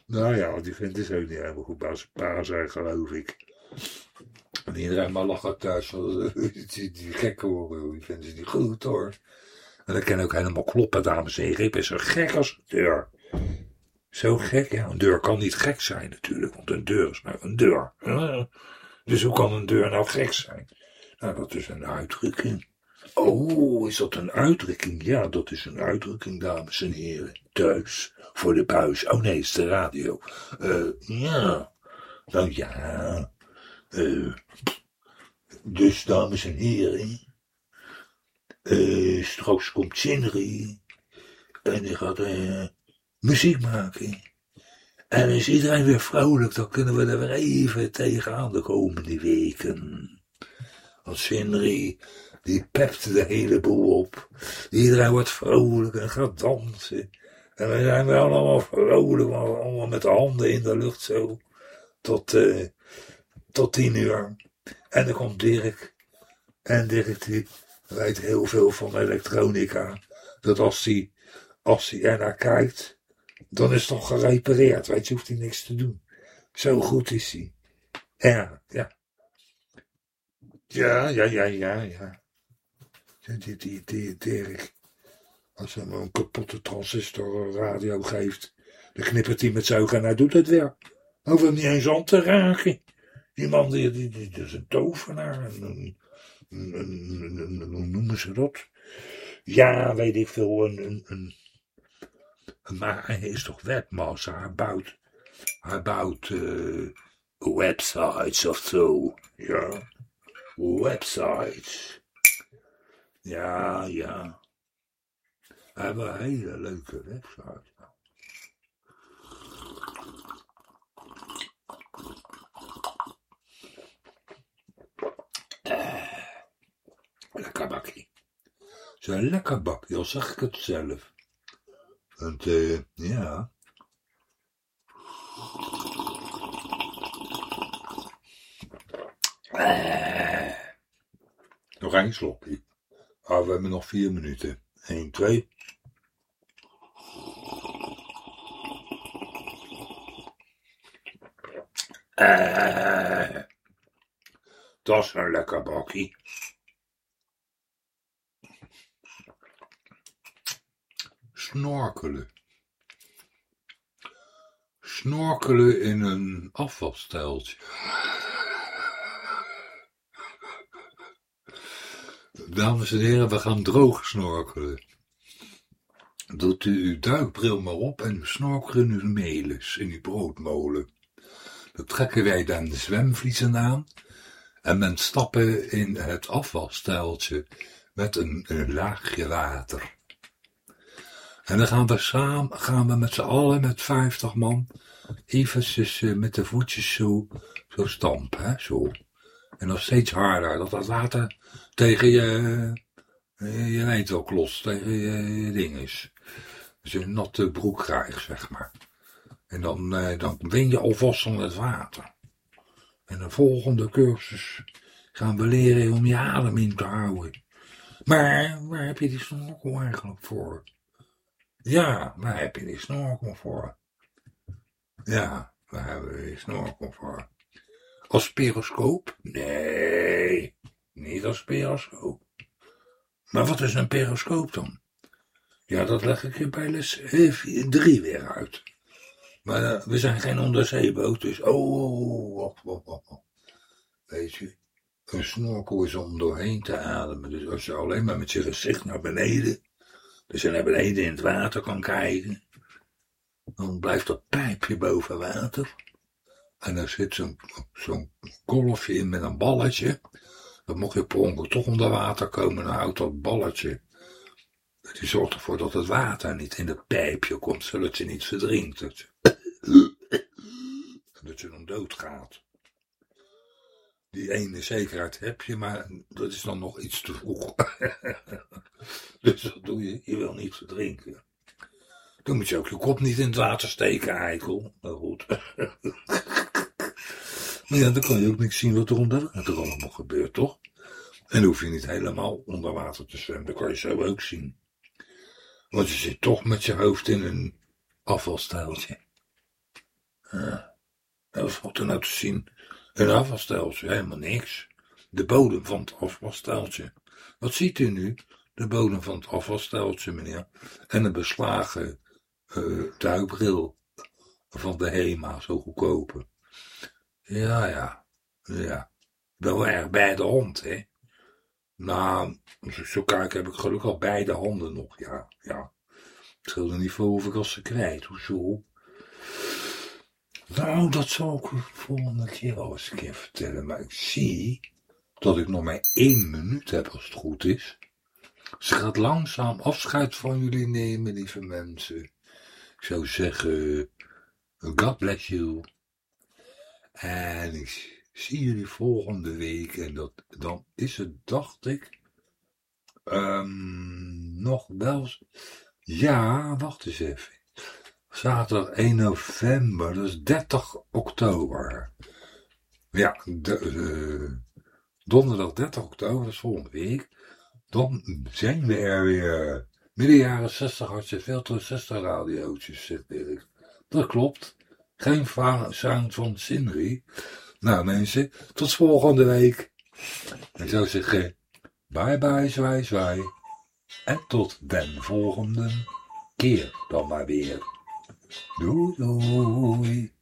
nou ja, die vindt het ook niet helemaal goed bij zijn pa zijn, geloof ik. En iedereen maar lachen thuis, [LAUGHS] die, die gekken horen, die vinden ze niet goed hoor. En dat kan ook helemaal kloppen, dames en heren. Ik ben zo gek als een deur. Zo gek, ja, een deur kan niet gek zijn natuurlijk, want een deur is maar een deur. Dus hoe kan een deur nou gek zijn? Nou, dat is een uitdrukking. Oh, is dat een uitdrukking? Ja, dat is een uitdrukking, dames en heren. Thuis, voor de buis. Oh nee, is de radio. Uh, ja, nou ja. Uh, dus, dames en heren. Uh, straks komt Sindri. En die gaat muziek maken. En is iedereen weer vrolijk, dan kunnen we er weer even tegenaan de komende weken. Want Sindri die pepte de hele boel op. Iedereen wordt vrolijk en gaat dansen. En we zijn wel allemaal vrolijk, allemaal met de handen in de lucht zo. Tot, uh, tot tien uur. En dan komt Dirk. En Dirk die weet heel veel van elektronica. Dat als hij, als hij er naar kijkt, Dan is het toch gerepareerd, weet je, hoeft hij niks te doen. Zo goed is hij. Ja, ja. Ja, ja, ja, ja, ja. Die Dirk. Als hij hem een kapotte transistor radio geeft, dan knippert hij met zogen en hij doet het weer. Hoeft hem niet eens aan te raken. Die man, die, die, die, die is een tovenaar. Een, een, een, hoe noemen ze dat? Ja, weet ik veel. Een, een, een, maar hij is toch webmaster. Hij bouwt, hij bouwt eh, websites of zo. Ja, websites. Ja, ja. We hebben een hele leuke website. Lekker bakje. Zo'n lekker bakje, al zag ik het zelf. Want, eh, ja. Eh. Nog één slokje. Ah, we hebben nog vier minuten. Eén, twee. Eh. Dat is een lekker bakkie. Snorkelen. Snorkelen in een afvalsteltje. Dames en heren, we gaan droog snorkelen. Doet u uw duikbril maar op en snorkelen uw melis, in uw broodmolen. Dan trekken wij dan de zwemvliezen aan en men stappen in het afvalsteltje met een, een laagje water. En dan gaan we samen, gaan we met z'n allen, met vijftig man, eventjes eh, met de voetjes zo, zo stampen, hè, zo. En nog steeds harder, dat dat water tegen je, eh, je weet wel, klos, tegen je, je ding is. Dus je een natte broek krijgt, zeg maar. En dan, eh, dan win je alvast van het water. En de volgende cursus gaan we leren om je adem in te houden. Maar waar heb je die snorkel eigenlijk voor? Ja, waar heb je die snorkel voor? Ja, waar hebben we die snorkel voor? Als periscoop? Nee, niet als periscoop. Maar wat is een periscoop dan? Ja, dat leg ik je bij les 3 weer uit. Maar eh, we zijn geen onderzeeboot, dus oh, wacht, wacht. Weet je, een snorkel is om doorheen te ademen. Dus als je alleen maar met je gezicht naar beneden, dus je naar beneden in het water kan kijken, dan blijft dat pijpje boven water. En dan zit zo'n zo'n kolfje in met een balletje. Dan mocht je per ongeluk toch onder water komen, dan houdt dat balletje. Die zorgt ervoor dat het water niet in het pijpje komt, zodat je niet verdrinkt. Dat je, dat je dan doodgaat. Die ene zekerheid heb je, maar dat is dan nog iets te vroeg. [LAUGHS] dus dat doe je, je wil niet verdrinken. Dan moet je ook je kop niet in het water steken, eikel. Maar goed. [LAUGHS] maar ja, dan kan je ook niks zien wat er onder water allemaal gebeurt, toch? En hoef je niet helemaal onder water te zwemmen, dat kan je zo ook zien. Want je zit toch met je hoofd in een afvalsteltje. Ja. Dat wat er nou te zien. Een afvalsteltje, helemaal niks. De bodem van het afvalsteltje. Wat ziet u nu? De bodem van het afvalsteltje, meneer. En een beslagen eh duikbril van de HEMA, zo goedkope. Ja, ja, ja. Wel erg bij de hand, hè. Nou, zo kijk heb ik gelukkig al beide handen nog, ja, ja. Het scheelt er niet veel of ik als ze kwijt, hoezo? Nou, dat zal ik u volgende keer wel eens een keer vertellen, maar ik zie dat ik nog maar één minuut heb als het goed is. Ze gaat langzaam afscheid van jullie nemen, lieve mensen. Ik zou zeggen, God bless you. En ik zie jullie volgende week. En dat, dan is het, dacht ik, ehm, nog wel... Ja, wacht eens even. Zaterdag 1 november, dat is 30 oktober. Ja, de, eh, donderdag 30 oktober, dat is volgende week. Dan zijn we er weer Midden jaren 60 had je veel 60 radiootjes, zegt Dirk. Dat klopt. Geen sound van Sindri. Nou mensen, tot volgende week. En zo zeg je, bye bye, zwaai, zwaai. En tot den volgende keer dan maar weer. Doei doei.